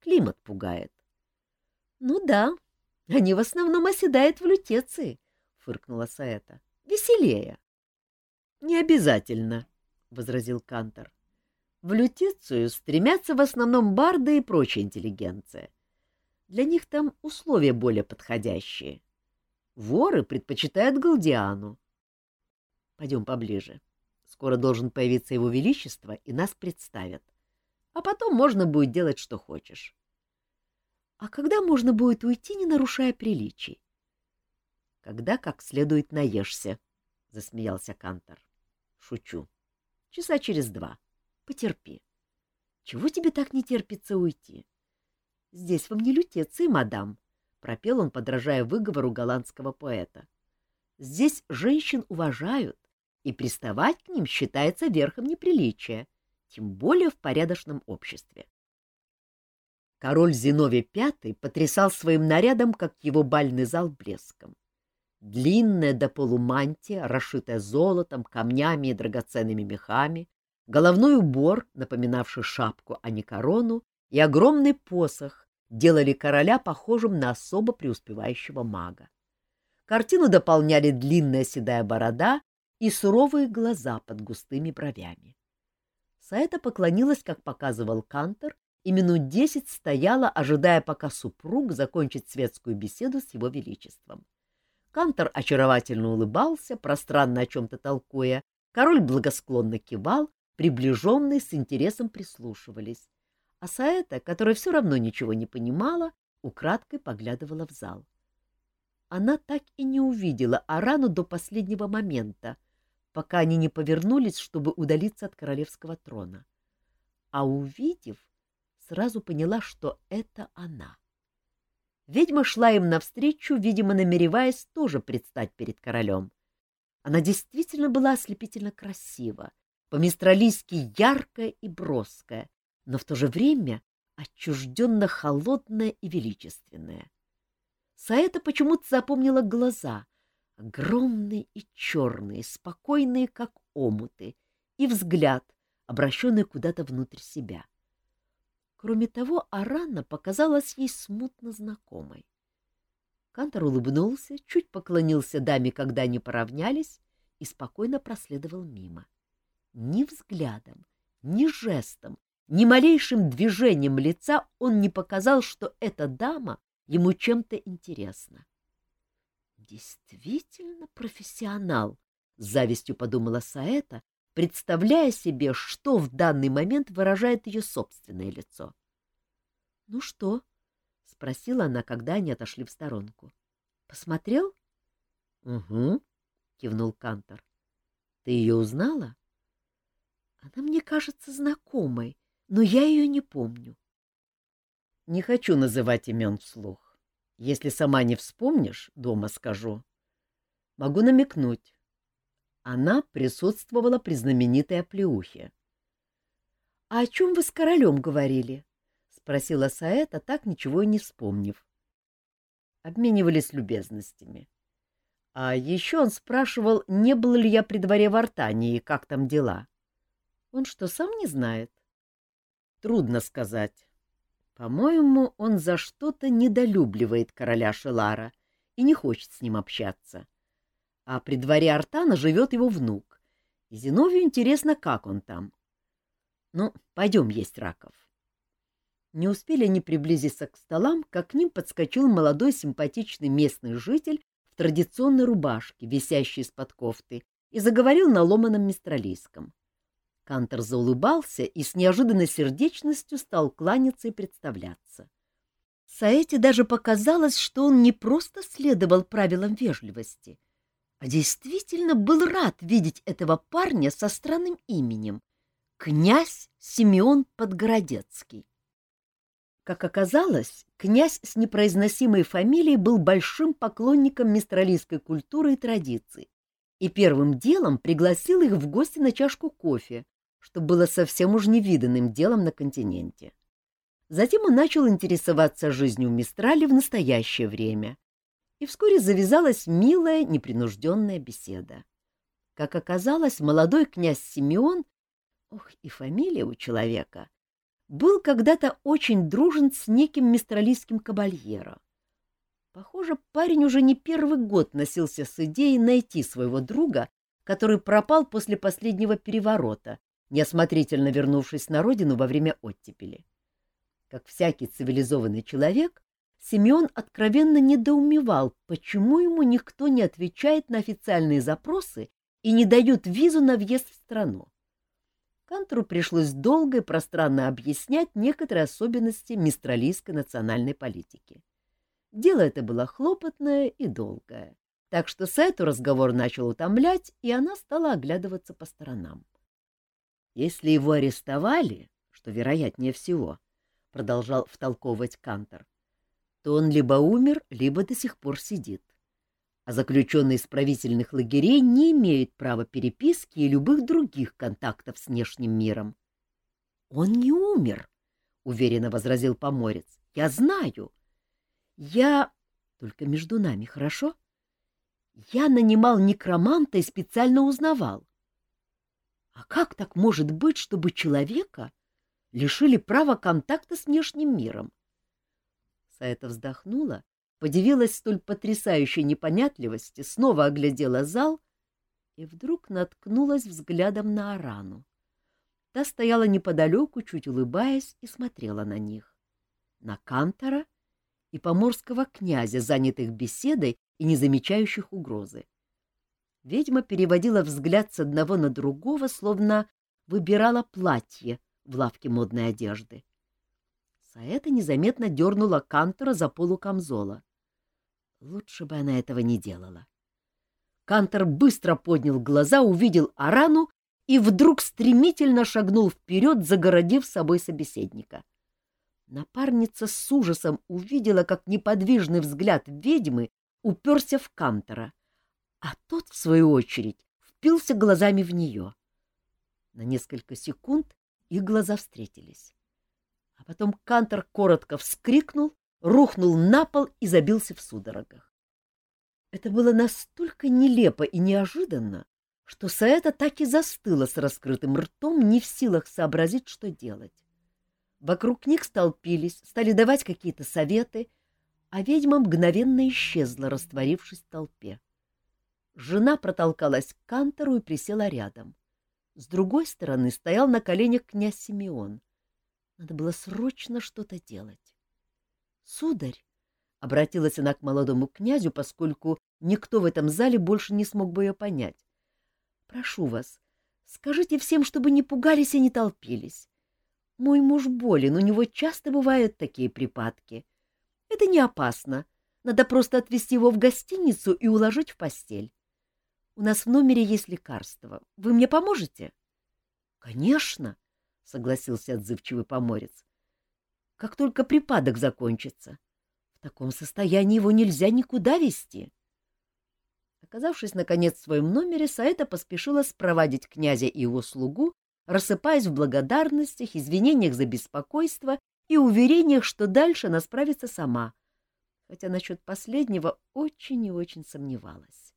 Климат пугает. — Ну да, они в основном оседают в лютеции, — фыркнула Саэта. — Веселее. — Не обязательно, — возразил Кантор. — В лютецию стремятся в основном барды и прочая интеллигенция. Для них там условия более подходящие. — Воры предпочитают Галдиану. Пойдем поближе. Скоро должен появиться его величество, и нас представят. А потом можно будет делать, что хочешь. А когда можно будет уйти, не нарушая приличий? Когда как следует наешься, — засмеялся Кантор. Шучу. Часа через два. Потерпи. Чего тебе так не терпится уйти? Здесь вам не лютецы, мадам, пропел он, подражая выговору голландского поэта. Здесь женщин уважают, и приставать к ним считается верхом неприличия, тем более в порядочном обществе. Король Зиновий V потрясал своим нарядом, как его бальный зал, блеском. Длинная до полумантия, расшитая золотом, камнями и драгоценными мехами, головной убор, напоминавший шапку, а не корону, и огромный посох, делали короля похожим на особо преуспевающего мага. Картину дополняли длинная седая борода и суровые глаза под густыми бровями. Саэта поклонилась, как показывал Кантор, и минут десять стояла, ожидая, пока супруг закончит светскую беседу с его величеством. Кантор очаровательно улыбался, пространно о чем-то толкуя, король благосклонно кивал, приближенные с интересом прислушивались, а Саэта, которая все равно ничего не понимала, украдкой поглядывала в зал. Она так и не увидела Арану до последнего момента, пока они не повернулись, чтобы удалиться от королевского трона. А увидев, сразу поняла, что это она. Ведьма шла им навстречу, видимо, намереваясь тоже предстать перед королем. Она действительно была ослепительно красива, по-мистралийски яркая и броская, но в то же время отчужденно холодная и величественная. Саэта почему-то запомнила глаза, огромные и черные, спокойные, как омуты, и взгляд, обращенный куда-то внутрь себя. Кроме того, Арана показалась ей смутно знакомой. Кантор улыбнулся, чуть поклонился даме, когда они поравнялись, и спокойно проследовал мимо. Ни взглядом, ни жестом, ни малейшим движением лица он не показал, что эта дама ему чем-то интересна. Действительно профессионал, с завистью подумала Саэта, представляя себе, что в данный момент выражает ее собственное лицо. — Ну что? — спросила она, когда они отошли в сторонку. — Посмотрел? — Угу, — кивнул Кантор. — Ты ее узнала? — Она мне кажется знакомой, но я ее не помню. — Не хочу называть имен вслух. Если сама не вспомнишь, дома скажу. Могу намекнуть. Она присутствовала при знаменитой оплеухе. — А о чем вы с королем говорили? — спросила Саэта, так ничего и не вспомнив. Обменивались любезностями. А еще он спрашивал, не был ли я при дворе в Артании, как там дела. Он что, сам не знает? Трудно сказать. По-моему, он за что-то недолюбливает короля Шелара и не хочет с ним общаться а при дворе Артана живет его внук. И Зиновию интересно, как он там. Ну, пойдем есть раков. Не успели они приблизиться к столам, как к ним подскочил молодой симпатичный местный житель в традиционной рубашке, висящей из-под кофты, и заговорил на ломаном мистралийском. Кантор заулыбался и с неожиданной сердечностью стал кланяться и представляться. Саэте даже показалось, что он не просто следовал правилам вежливости — а действительно был рад видеть этого парня со странным именем — князь Симеон Подгородецкий. Как оказалось, князь с непроизносимой фамилией был большим поклонником мистралийской культуры и традиций и первым делом пригласил их в гости на чашку кофе, что было совсем уж невиданным делом на континенте. Затем он начал интересоваться жизнью Мистрали в настоящее время и вскоре завязалась милая, непринужденная беседа. Как оказалось, молодой князь Симеон, ох, и фамилия у человека, был когда-то очень дружен с неким мистралийским кабальеро. Похоже, парень уже не первый год носился с идеей найти своего друга, который пропал после последнего переворота, неосмотрительно вернувшись на родину во время оттепели. Как всякий цивилизованный человек, Семен откровенно недоумевал, почему ему никто не отвечает на официальные запросы и не дают визу на въезд в страну. Кантору пришлось долго и пространно объяснять некоторые особенности мистралийской национальной политики. Дело это было хлопотное и долгое, так что Сайту разговор начал утомлять, и она стала оглядываться по сторонам. Если его арестовали, что вероятнее всего, — продолжал втолковывать Кантор, то он либо умер, либо до сих пор сидит. А заключенные из правительных лагерей не имеют права переписки и любых других контактов с внешним миром. — Он не умер, — уверенно возразил поморец. — Я знаю. Я... Только между нами, хорошо? Я нанимал некроманта и специально узнавал. А как так может быть, чтобы человека лишили права контакта с внешним миром? Саэта вздохнула, подивилась столь потрясающей непонятливости, снова оглядела зал и вдруг наткнулась взглядом на Арану. Та стояла неподалеку, чуть улыбаясь, и смотрела на них. На Кантора и поморского князя, занятых беседой и не замечающих угрозы. Ведьма переводила взгляд с одного на другого, словно выбирала платье в лавке модной одежды. Саэта незаметно дернула Кантора за полу камзола. Лучше бы она этого не делала. Кантор быстро поднял глаза, увидел Арану и вдруг стремительно шагнул вперед, загородив собой собеседника. Напарница с ужасом увидела, как неподвижный взгляд ведьмы уперся в Кантора, а тот, в свою очередь, впился глазами в нее. На несколько секунд их глаза встретились. А потом Кантор коротко вскрикнул, рухнул на пол и забился в судорогах. Это было настолько нелепо и неожиданно, что Саэта так и застыла с раскрытым ртом, не в силах сообразить, что делать. Вокруг них столпились, стали давать какие-то советы, а ведьма мгновенно исчезла, растворившись в толпе. Жена протолкалась к кантору и присела рядом. С другой стороны стоял на коленях князь Симеон. Надо было срочно что-то делать. — Сударь, — обратилась она к молодому князю, поскольку никто в этом зале больше не смог бы ее понять, Прошу вас, скажите всем, чтобы не пугались и не толпились. Мой муж болен, у него часто бывают такие припадки. Это не опасно. Надо просто отвезти его в гостиницу и уложить в постель. У нас в номере есть лекарство. Вы мне поможете? — Конечно, — согласился отзывчивый поморец. — Как только припадок закончится. В таком состоянии его нельзя никуда везти. — Оказавшись, наконец, в своем номере, Саэта поспешила спровадить князя и его слугу, рассыпаясь в благодарностях, извинениях за беспокойство и уверениях, что дальше она справится сама, хотя насчет последнего очень и очень сомневалась.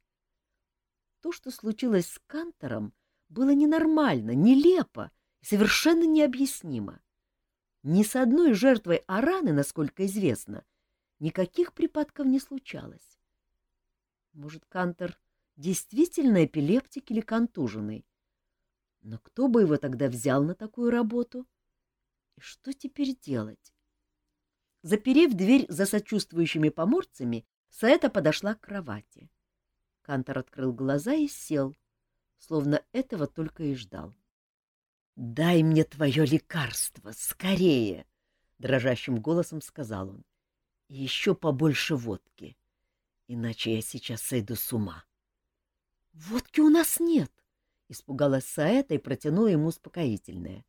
То, что случилось с Кантором, было ненормально, нелепо и совершенно необъяснимо. Ни с одной жертвой Араны, насколько известно, никаких припадков не случалось. Может, Кантер действительно эпилептик или контуженный? Но кто бы его тогда взял на такую работу? И что теперь делать? Заперев дверь за сочувствующими поморцами, Саэта подошла к кровати. Кантор открыл глаза и сел, словно этого только и ждал. — Дай мне твое лекарство, скорее! — дрожащим голосом сказал он. — еще побольше водки. — иначе я сейчас сойду с ума. — Водки у нас нет, — испугалась Саэта и протянула ему успокоительное.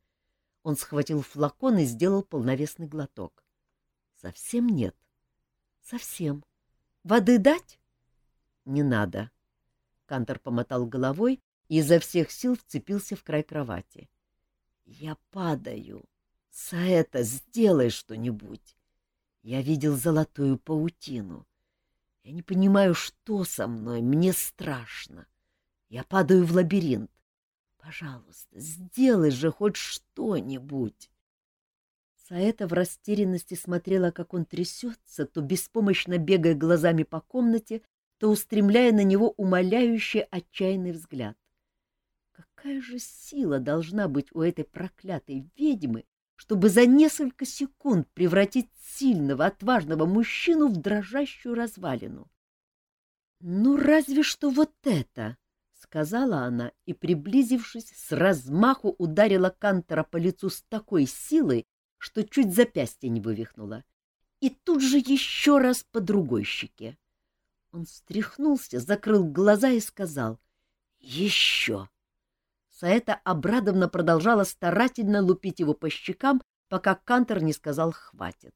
Он схватил флакон и сделал полновесный глоток. — Совсем нет. — Совсем. Воды дать? — Не надо. Кантор помотал головой и изо всех сил вцепился в край кровати. — Я падаю. Саэта, сделай что-нибудь. Я видел золотую паутину. — я не понимаю, что со мной, мне страшно. Я падаю в лабиринт. Пожалуйста, сделай же хоть что-нибудь. Саэта в растерянности смотрела, как он трясется, то беспомощно бегая глазами по комнате, то устремляя на него умоляющий отчаянный взгляд. Какая же сила должна быть у этой проклятой ведьмы, чтобы за несколько секунд превратить сильного, отважного мужчину в дрожащую развалину. — Ну, разве что вот это! — сказала она и, приблизившись, с размаху ударила Кантора по лицу с такой силой, что чуть запястье не вывихнула. И тут же еще раз по другой щеке. Он встряхнулся, закрыл глаза и сказал «Еще!» Саэта обрадованно продолжала старательно лупить его по щекам, пока Кантор не сказал «хватит».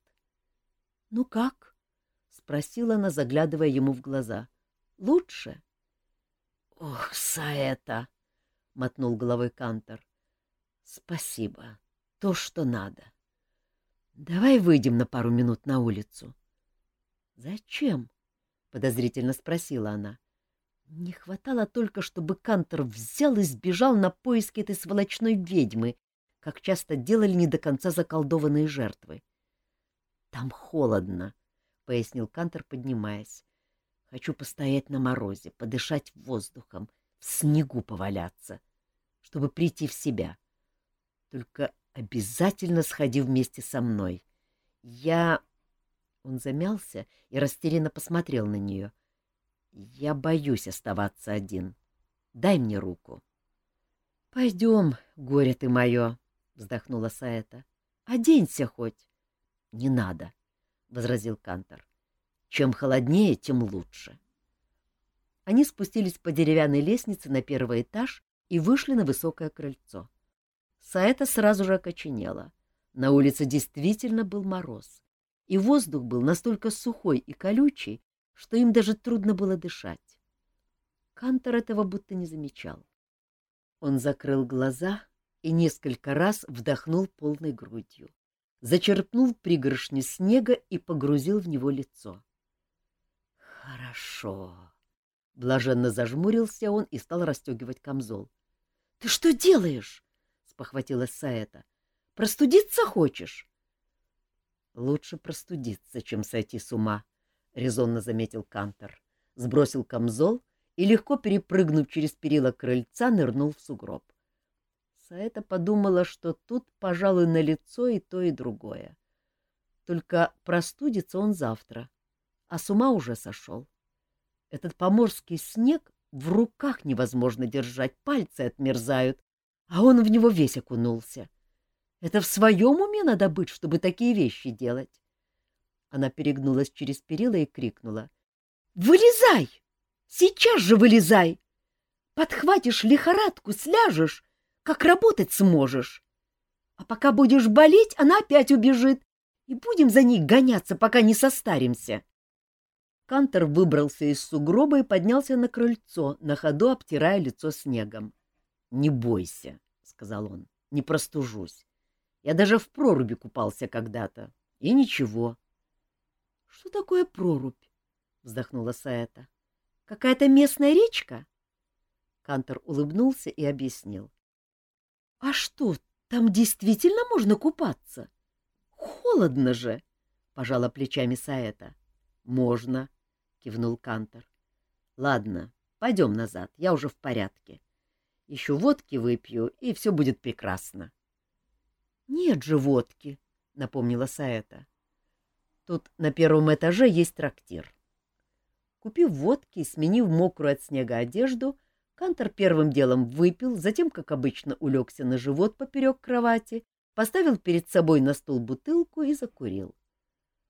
— Ну как? — спросила она, заглядывая ему в глаза. — Лучше? — Ох, Саэта! — мотнул головой Кантор. — Спасибо. То, что надо. Давай выйдем на пару минут на улицу. — Зачем? — подозрительно спросила она. — не хватало только, чтобы Кантор взял и сбежал на поиски этой сволочной ведьмы, как часто делали не до конца заколдованные жертвы. — Там холодно, — пояснил Кантор, поднимаясь. — Хочу постоять на морозе, подышать воздухом, в снегу поваляться, чтобы прийти в себя. Только обязательно сходи вместе со мной. Я... Он замялся и растерянно посмотрел на нее — я боюсь оставаться один. Дай мне руку. — Пойдем, горе ты мое, — вздохнула Саэта. — Оденься хоть. — Не надо, — возразил Кантор. — Чем холоднее, тем лучше. Они спустились по деревянной лестнице на первый этаж и вышли на высокое крыльцо. Саэта сразу же окоченела. На улице действительно был мороз, и воздух был настолько сухой и колючий, что им даже трудно было дышать. Кантор этого будто не замечал. Он закрыл глаза и несколько раз вдохнул полной грудью, зачерпнул пригоршни снега и погрузил в него лицо. «Хорошо!» — блаженно зажмурился он и стал расстегивать камзол. — Ты что делаешь? — спохватилась Саэта. — Простудиться хочешь? — Лучше простудиться, чем сойти с ума, — резонно заметил Кантор. Сбросил камзол и, легко перепрыгнув через перила крыльца, нырнул в сугроб. Саэта подумала, что тут, пожалуй, на лицо и то, и другое. Только простудится он завтра, а с ума уже сошел. Этот поморский снег в руках невозможно держать, пальцы отмерзают, а он в него весь окунулся. Это в своем уме надо быть, чтобы такие вещи делать. Она перегнулась через перила и крикнула. — Вылезай! Сейчас же вылезай! Подхватишь лихорадку, сляжешь, как работать сможешь. А пока будешь болеть, она опять убежит, и будем за ней гоняться, пока не состаримся. Кантор выбрался из сугроба и поднялся на крыльцо, на ходу обтирая лицо снегом. — Не бойся, — сказал он, — не простужусь. Я даже в проруби купался когда-то. И ничего. — Что такое прорубь? — вздохнула Саэта. — Какая-то местная речка? Кантор улыбнулся и объяснил. — А что, там действительно можно купаться? Холодно же, — пожала плечами Саэта. — Можно, — кивнул Кантор. — Ладно, пойдем назад, я уже в порядке. Еще водки выпью, и все будет прекрасно. — Нет же водки, — напомнила Саэта. — Тут на первом этаже есть трактир. Купив водки и сменив мокрую от снега одежду, — Кантор первым делом выпил, затем, как обычно, улегся на живот поперек кровати, поставил перед собой на стол бутылку и закурил.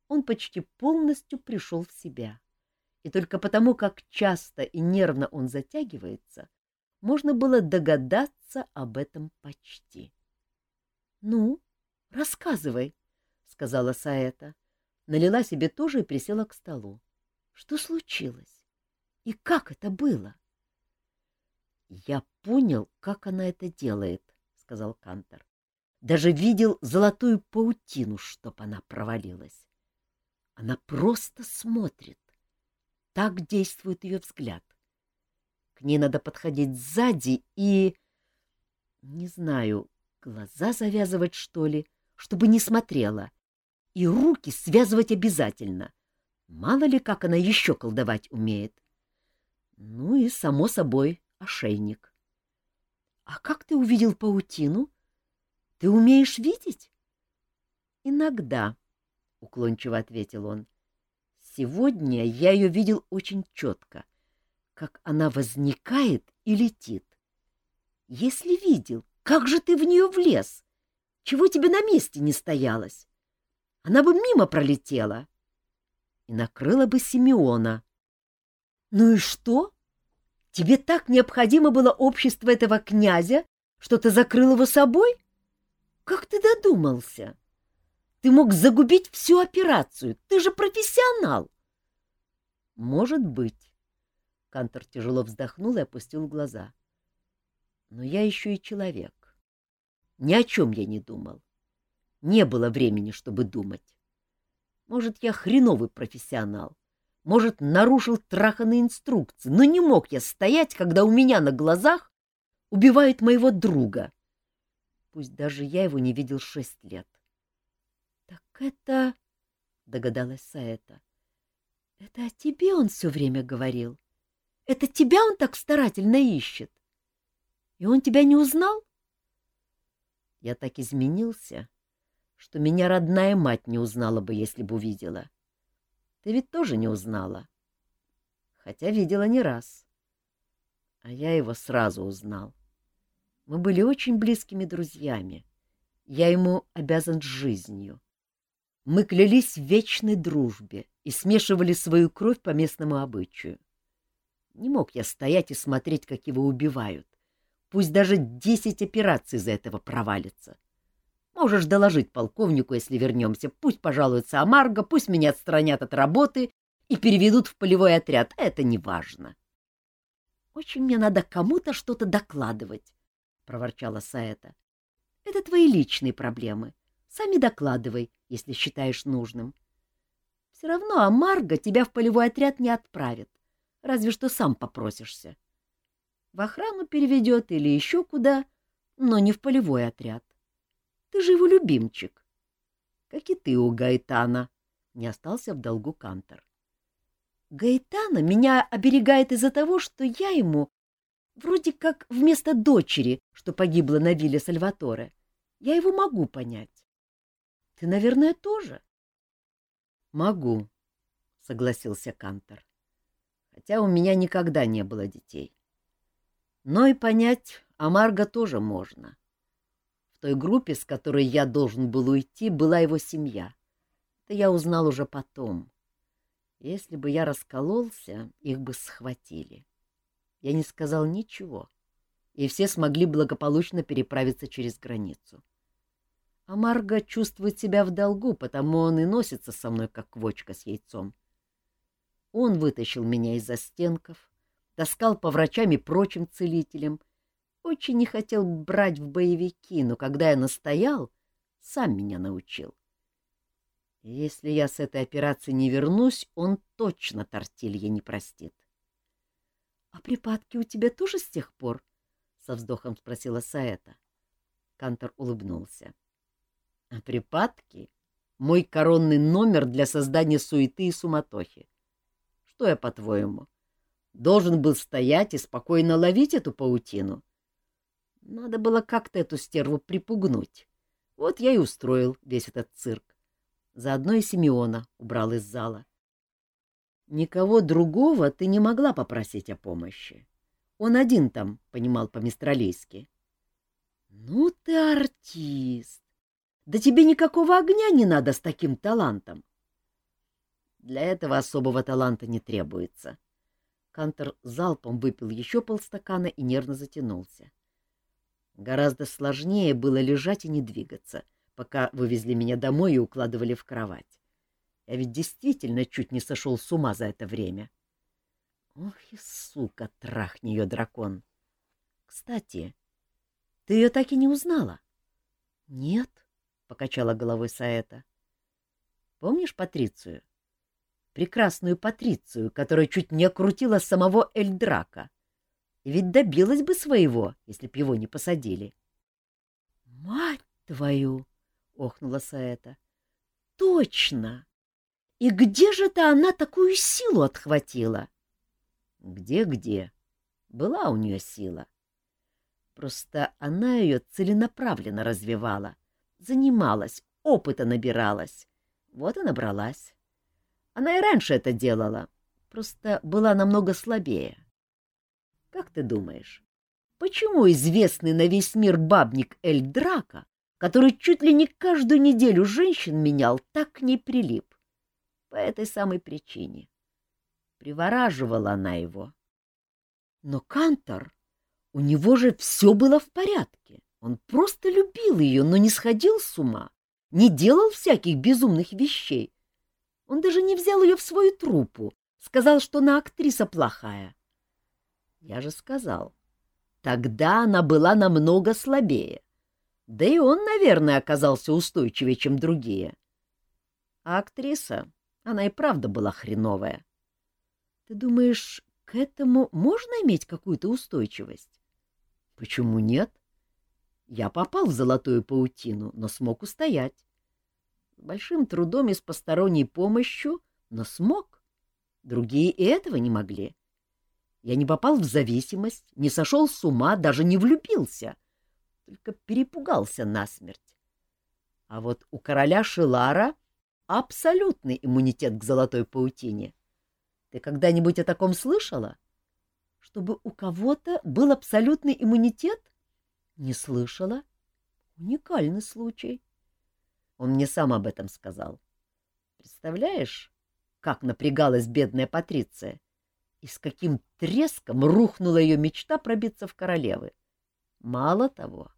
Он почти полностью пришел в себя. И только потому, как часто и нервно он затягивается, можно было догадаться об этом почти. — Ну, рассказывай, — сказала Саэта. Налила себе тоже и присела к столу. — Что случилось? И как это было? Я понял, как она это делает, сказал Кантор. Даже видел золотую паутину, чтоб она провалилась. Она просто смотрит. Так действует ее взгляд. К ней надо подходить сзади и... Не знаю, глаза завязывать, что ли, чтобы не смотрела. И руки связывать обязательно. Мало ли, как она еще колдовать умеет. Ну и, само собой, ошейник. — А как ты увидел паутину? Ты умеешь видеть? — Иногда, — уклончиво ответил он. — Сегодня я ее видел очень четко, как она возникает и летит. Если видел, как же ты в нее влез? Чего тебе на месте не стоялось? Она бы мимо пролетела и накрыла бы Симеона. — Ну и что? Тебе так необходимо было общество этого князя, что ты закрыл его собой? Как ты додумался? Ты мог загубить всю операцию. Ты же профессионал. Может быть. Кантор тяжело вздохнул и опустил глаза. Но я еще и человек. Ни о чем я не думал. Не было времени, чтобы думать. Может, я хреновый профессионал, может, нарушил траханные инструкции, но не мог я стоять, когда у меня на глазах убивают моего друга. Пусть даже я его не видел шесть лет. — Так это... — догадалась Саэта. — Это о тебе он все время говорил. Это тебя он так старательно ищет. И он тебя не узнал? Я так изменился, что меня родная мать не узнала бы, если бы увидела. — ты ведь тоже не узнала. Хотя видела не раз. А я его сразу узнал. Мы были очень близкими друзьями. Я ему обязан жизнью. Мы клялись в вечной дружбе и смешивали свою кровь по местному обычаю. Не мог я стоять и смотреть, как его убивают. Пусть даже десять операций из-за этого провалится. Можешь доложить полковнику, если вернемся. Пусть пожалуется Амарго, пусть меня отстранят от работы и переведут в полевой отряд. Это не важно. — Очень мне надо кому-то что-то докладывать, — проворчала Саэта. — Это твои личные проблемы. Сами докладывай, если считаешь нужным. Все равно Амарго тебя в полевой отряд не отправит, разве что сам попросишься. В охрану переведет или еще куда, но не в полевой отряд. Ты же его любимчик. Как и ты у Гаэтана, — не остался в долгу Кантор. Гаэтана меня оберегает из-за того, что я ему вроде как вместо дочери, что погибла на вилле Сальваторе. Я его могу понять. Ты, наверное, тоже? — Могу, — согласился Кантор. Хотя у меня никогда не было детей. Но и понять Амарго тоже можно. В той группе, с которой я должен был уйти, была его семья. Это я узнал уже потом. Если бы я раскололся, их бы схватили. Я не сказал ничего, и все смогли благополучно переправиться через границу. А Марго чувствует себя в долгу, потому он и носится со мной, как квочка с яйцом. Он вытащил меня из-за стенков, таскал по врачам и прочим целителям. Очень не хотел брать в боевики, но когда я настоял, сам меня научил. Если я с этой операции не вернусь, он точно Тортилья не простит. — А припадки у тебя тоже с тех пор? — со вздохом спросила Саэта. Кантор улыбнулся. — А припадки — мой коронный номер для создания суеты и суматохи. Что я, по-твоему, должен был стоять и спокойно ловить эту паутину? Надо было как-то эту стерву припугнуть. Вот я и устроил весь этот цирк. Заодно и Симеона убрал из зала. Никого другого ты не могла попросить о помощи. Он один там понимал по-мистралийски. — Ну ты артист! Да тебе никакого огня не надо с таким талантом. Для этого особого таланта не требуется. Кантор залпом выпил еще полстакана и нервно затянулся. Гораздо сложнее было лежать и не двигаться — пока вывезли меня домой и укладывали в кровать. Я ведь действительно чуть не сошел с ума за это время. Ох и сука, трахни ее, дракон! Кстати, ты ее так и не узнала? — Нет, — покачала головой Саэта. — Помнишь Патрицию? Прекрасную Патрицию, которая чуть не окрутила самого Эльдрака. Ведь добилась бы своего, если б его не посадили. — Мать твою! охнула Саэта. Точно! И где же то она такую силу отхватила? Где-где? Была у нее сила. Просто она ее целенаправленно развивала, занималась, опыта набиралась. Вот и набралась. Она и раньше это делала, просто была намного слабее. Как ты думаешь, почему известный на весь мир бабник Эль Драка который чуть ли не каждую неделю женщин менял, так не прилип. По этой самой причине. Привораживала она его. Но Кантор, у него же все было в порядке. Он просто любил ее, но не сходил с ума, не делал всяких безумных вещей. Он даже не взял ее в свою труппу, сказал, что она актриса плохая. Я же сказал, тогда она была намного слабее. Да и он, наверное, оказался устойчивее, чем другие. А актриса, она и правда была хреновая. Ты думаешь, к этому можно иметь какую-то устойчивость? Почему нет? Я попал в золотую паутину, но смог устоять. Большим трудом и с посторонней помощью, но смог. Другие и этого не могли. Я не попал в зависимость, не сошел с ума, даже не влюбился только перепугался насмерть. А вот у короля Шилара абсолютный иммунитет к золотой паутине. Ты когда-нибудь о таком слышала? Чтобы у кого-то был абсолютный иммунитет? Не слышала. Уникальный случай. Он мне сам об этом сказал. Представляешь, как напрягалась бедная Патриция? И с каким треском рухнула ее мечта пробиться в королевы. Мало того,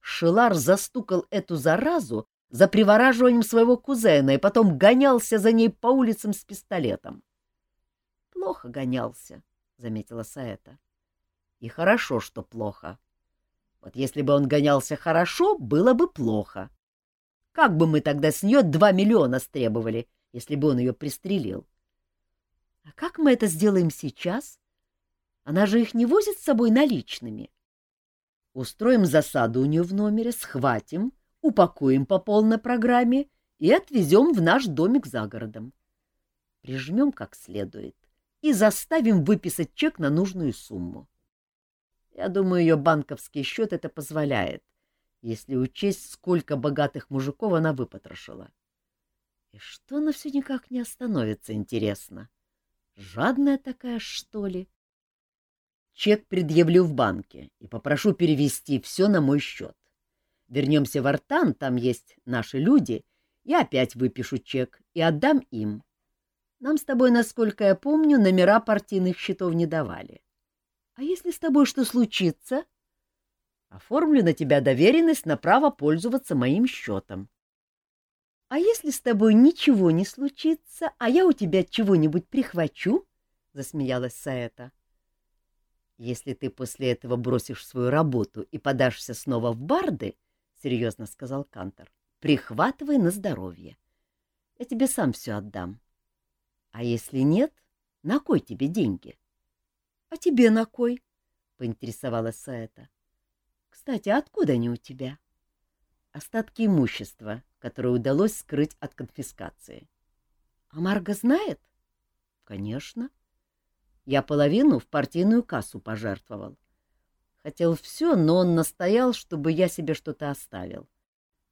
Шилар застукал эту заразу за привораживанием своего кузена и потом гонялся за ней по улицам с пистолетом. — Плохо гонялся, — заметила Саэта. — И хорошо, что плохо. Вот если бы он гонялся хорошо, было бы плохо. Как бы мы тогда с нее два миллиона стребовали, если бы он ее пристрелил? — А как мы это сделаем сейчас? Она же их не возит с собой наличными. Устроим засаду у нее в номере, схватим — упакуем по полной программе и отвезем в наш домик за городом. Прижмем как следует и заставим выписать чек на нужную сумму. Я думаю, ее банковский счет это позволяет, если учесть, сколько богатых мужиков она выпотрошила. И что она все никак не остановится, интересно? Жадная такая, что ли? Чек предъявлю в банке и попрошу перевести все на мой счет. Вернемся в Артан, там есть наши люди, я опять выпишу чек и отдам им. Нам с тобой, насколько я помню, номера партийных счетов не давали. А если с тобой что случится? Оформлю на тебя доверенность на право пользоваться моим счетом. А если с тобой ничего не случится, а я у тебя чего-нибудь прихвачу? — засмеялась Саэта. — Если ты после этого бросишь свою работу и подашься снова в барды, серьезно сказал Кантор. Прихватывай на здоровье. Я тебе сам все отдам. А если нет, на кой тебе деньги? — А тебе на кой? — поинтересовалась Саэта. — Кстати, откуда они у тебя? — Остатки имущества, которое удалось скрыть от конфискации. — А Марга знает? — Конечно. Я половину в партийную кассу пожертвовал. Хотел все, но он настоял, чтобы я себе что-то оставил.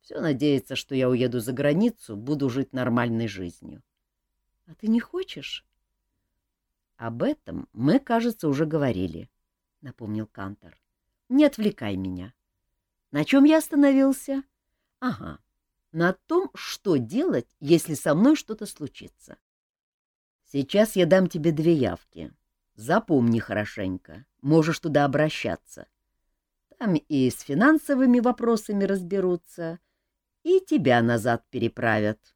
Все надеется, что я уеду за границу, буду жить нормальной жизнью. — А ты не хочешь? — Об этом мы, кажется, уже говорили, — напомнил Кантор. — Не отвлекай меня. На чем я остановился? — Ага, на том, что делать, если со мной что-то случится. Сейчас я дам тебе две явки. Запомни хорошенько, можешь туда обращаться. Там и с финансовыми вопросами разберутся, и тебя назад переправят.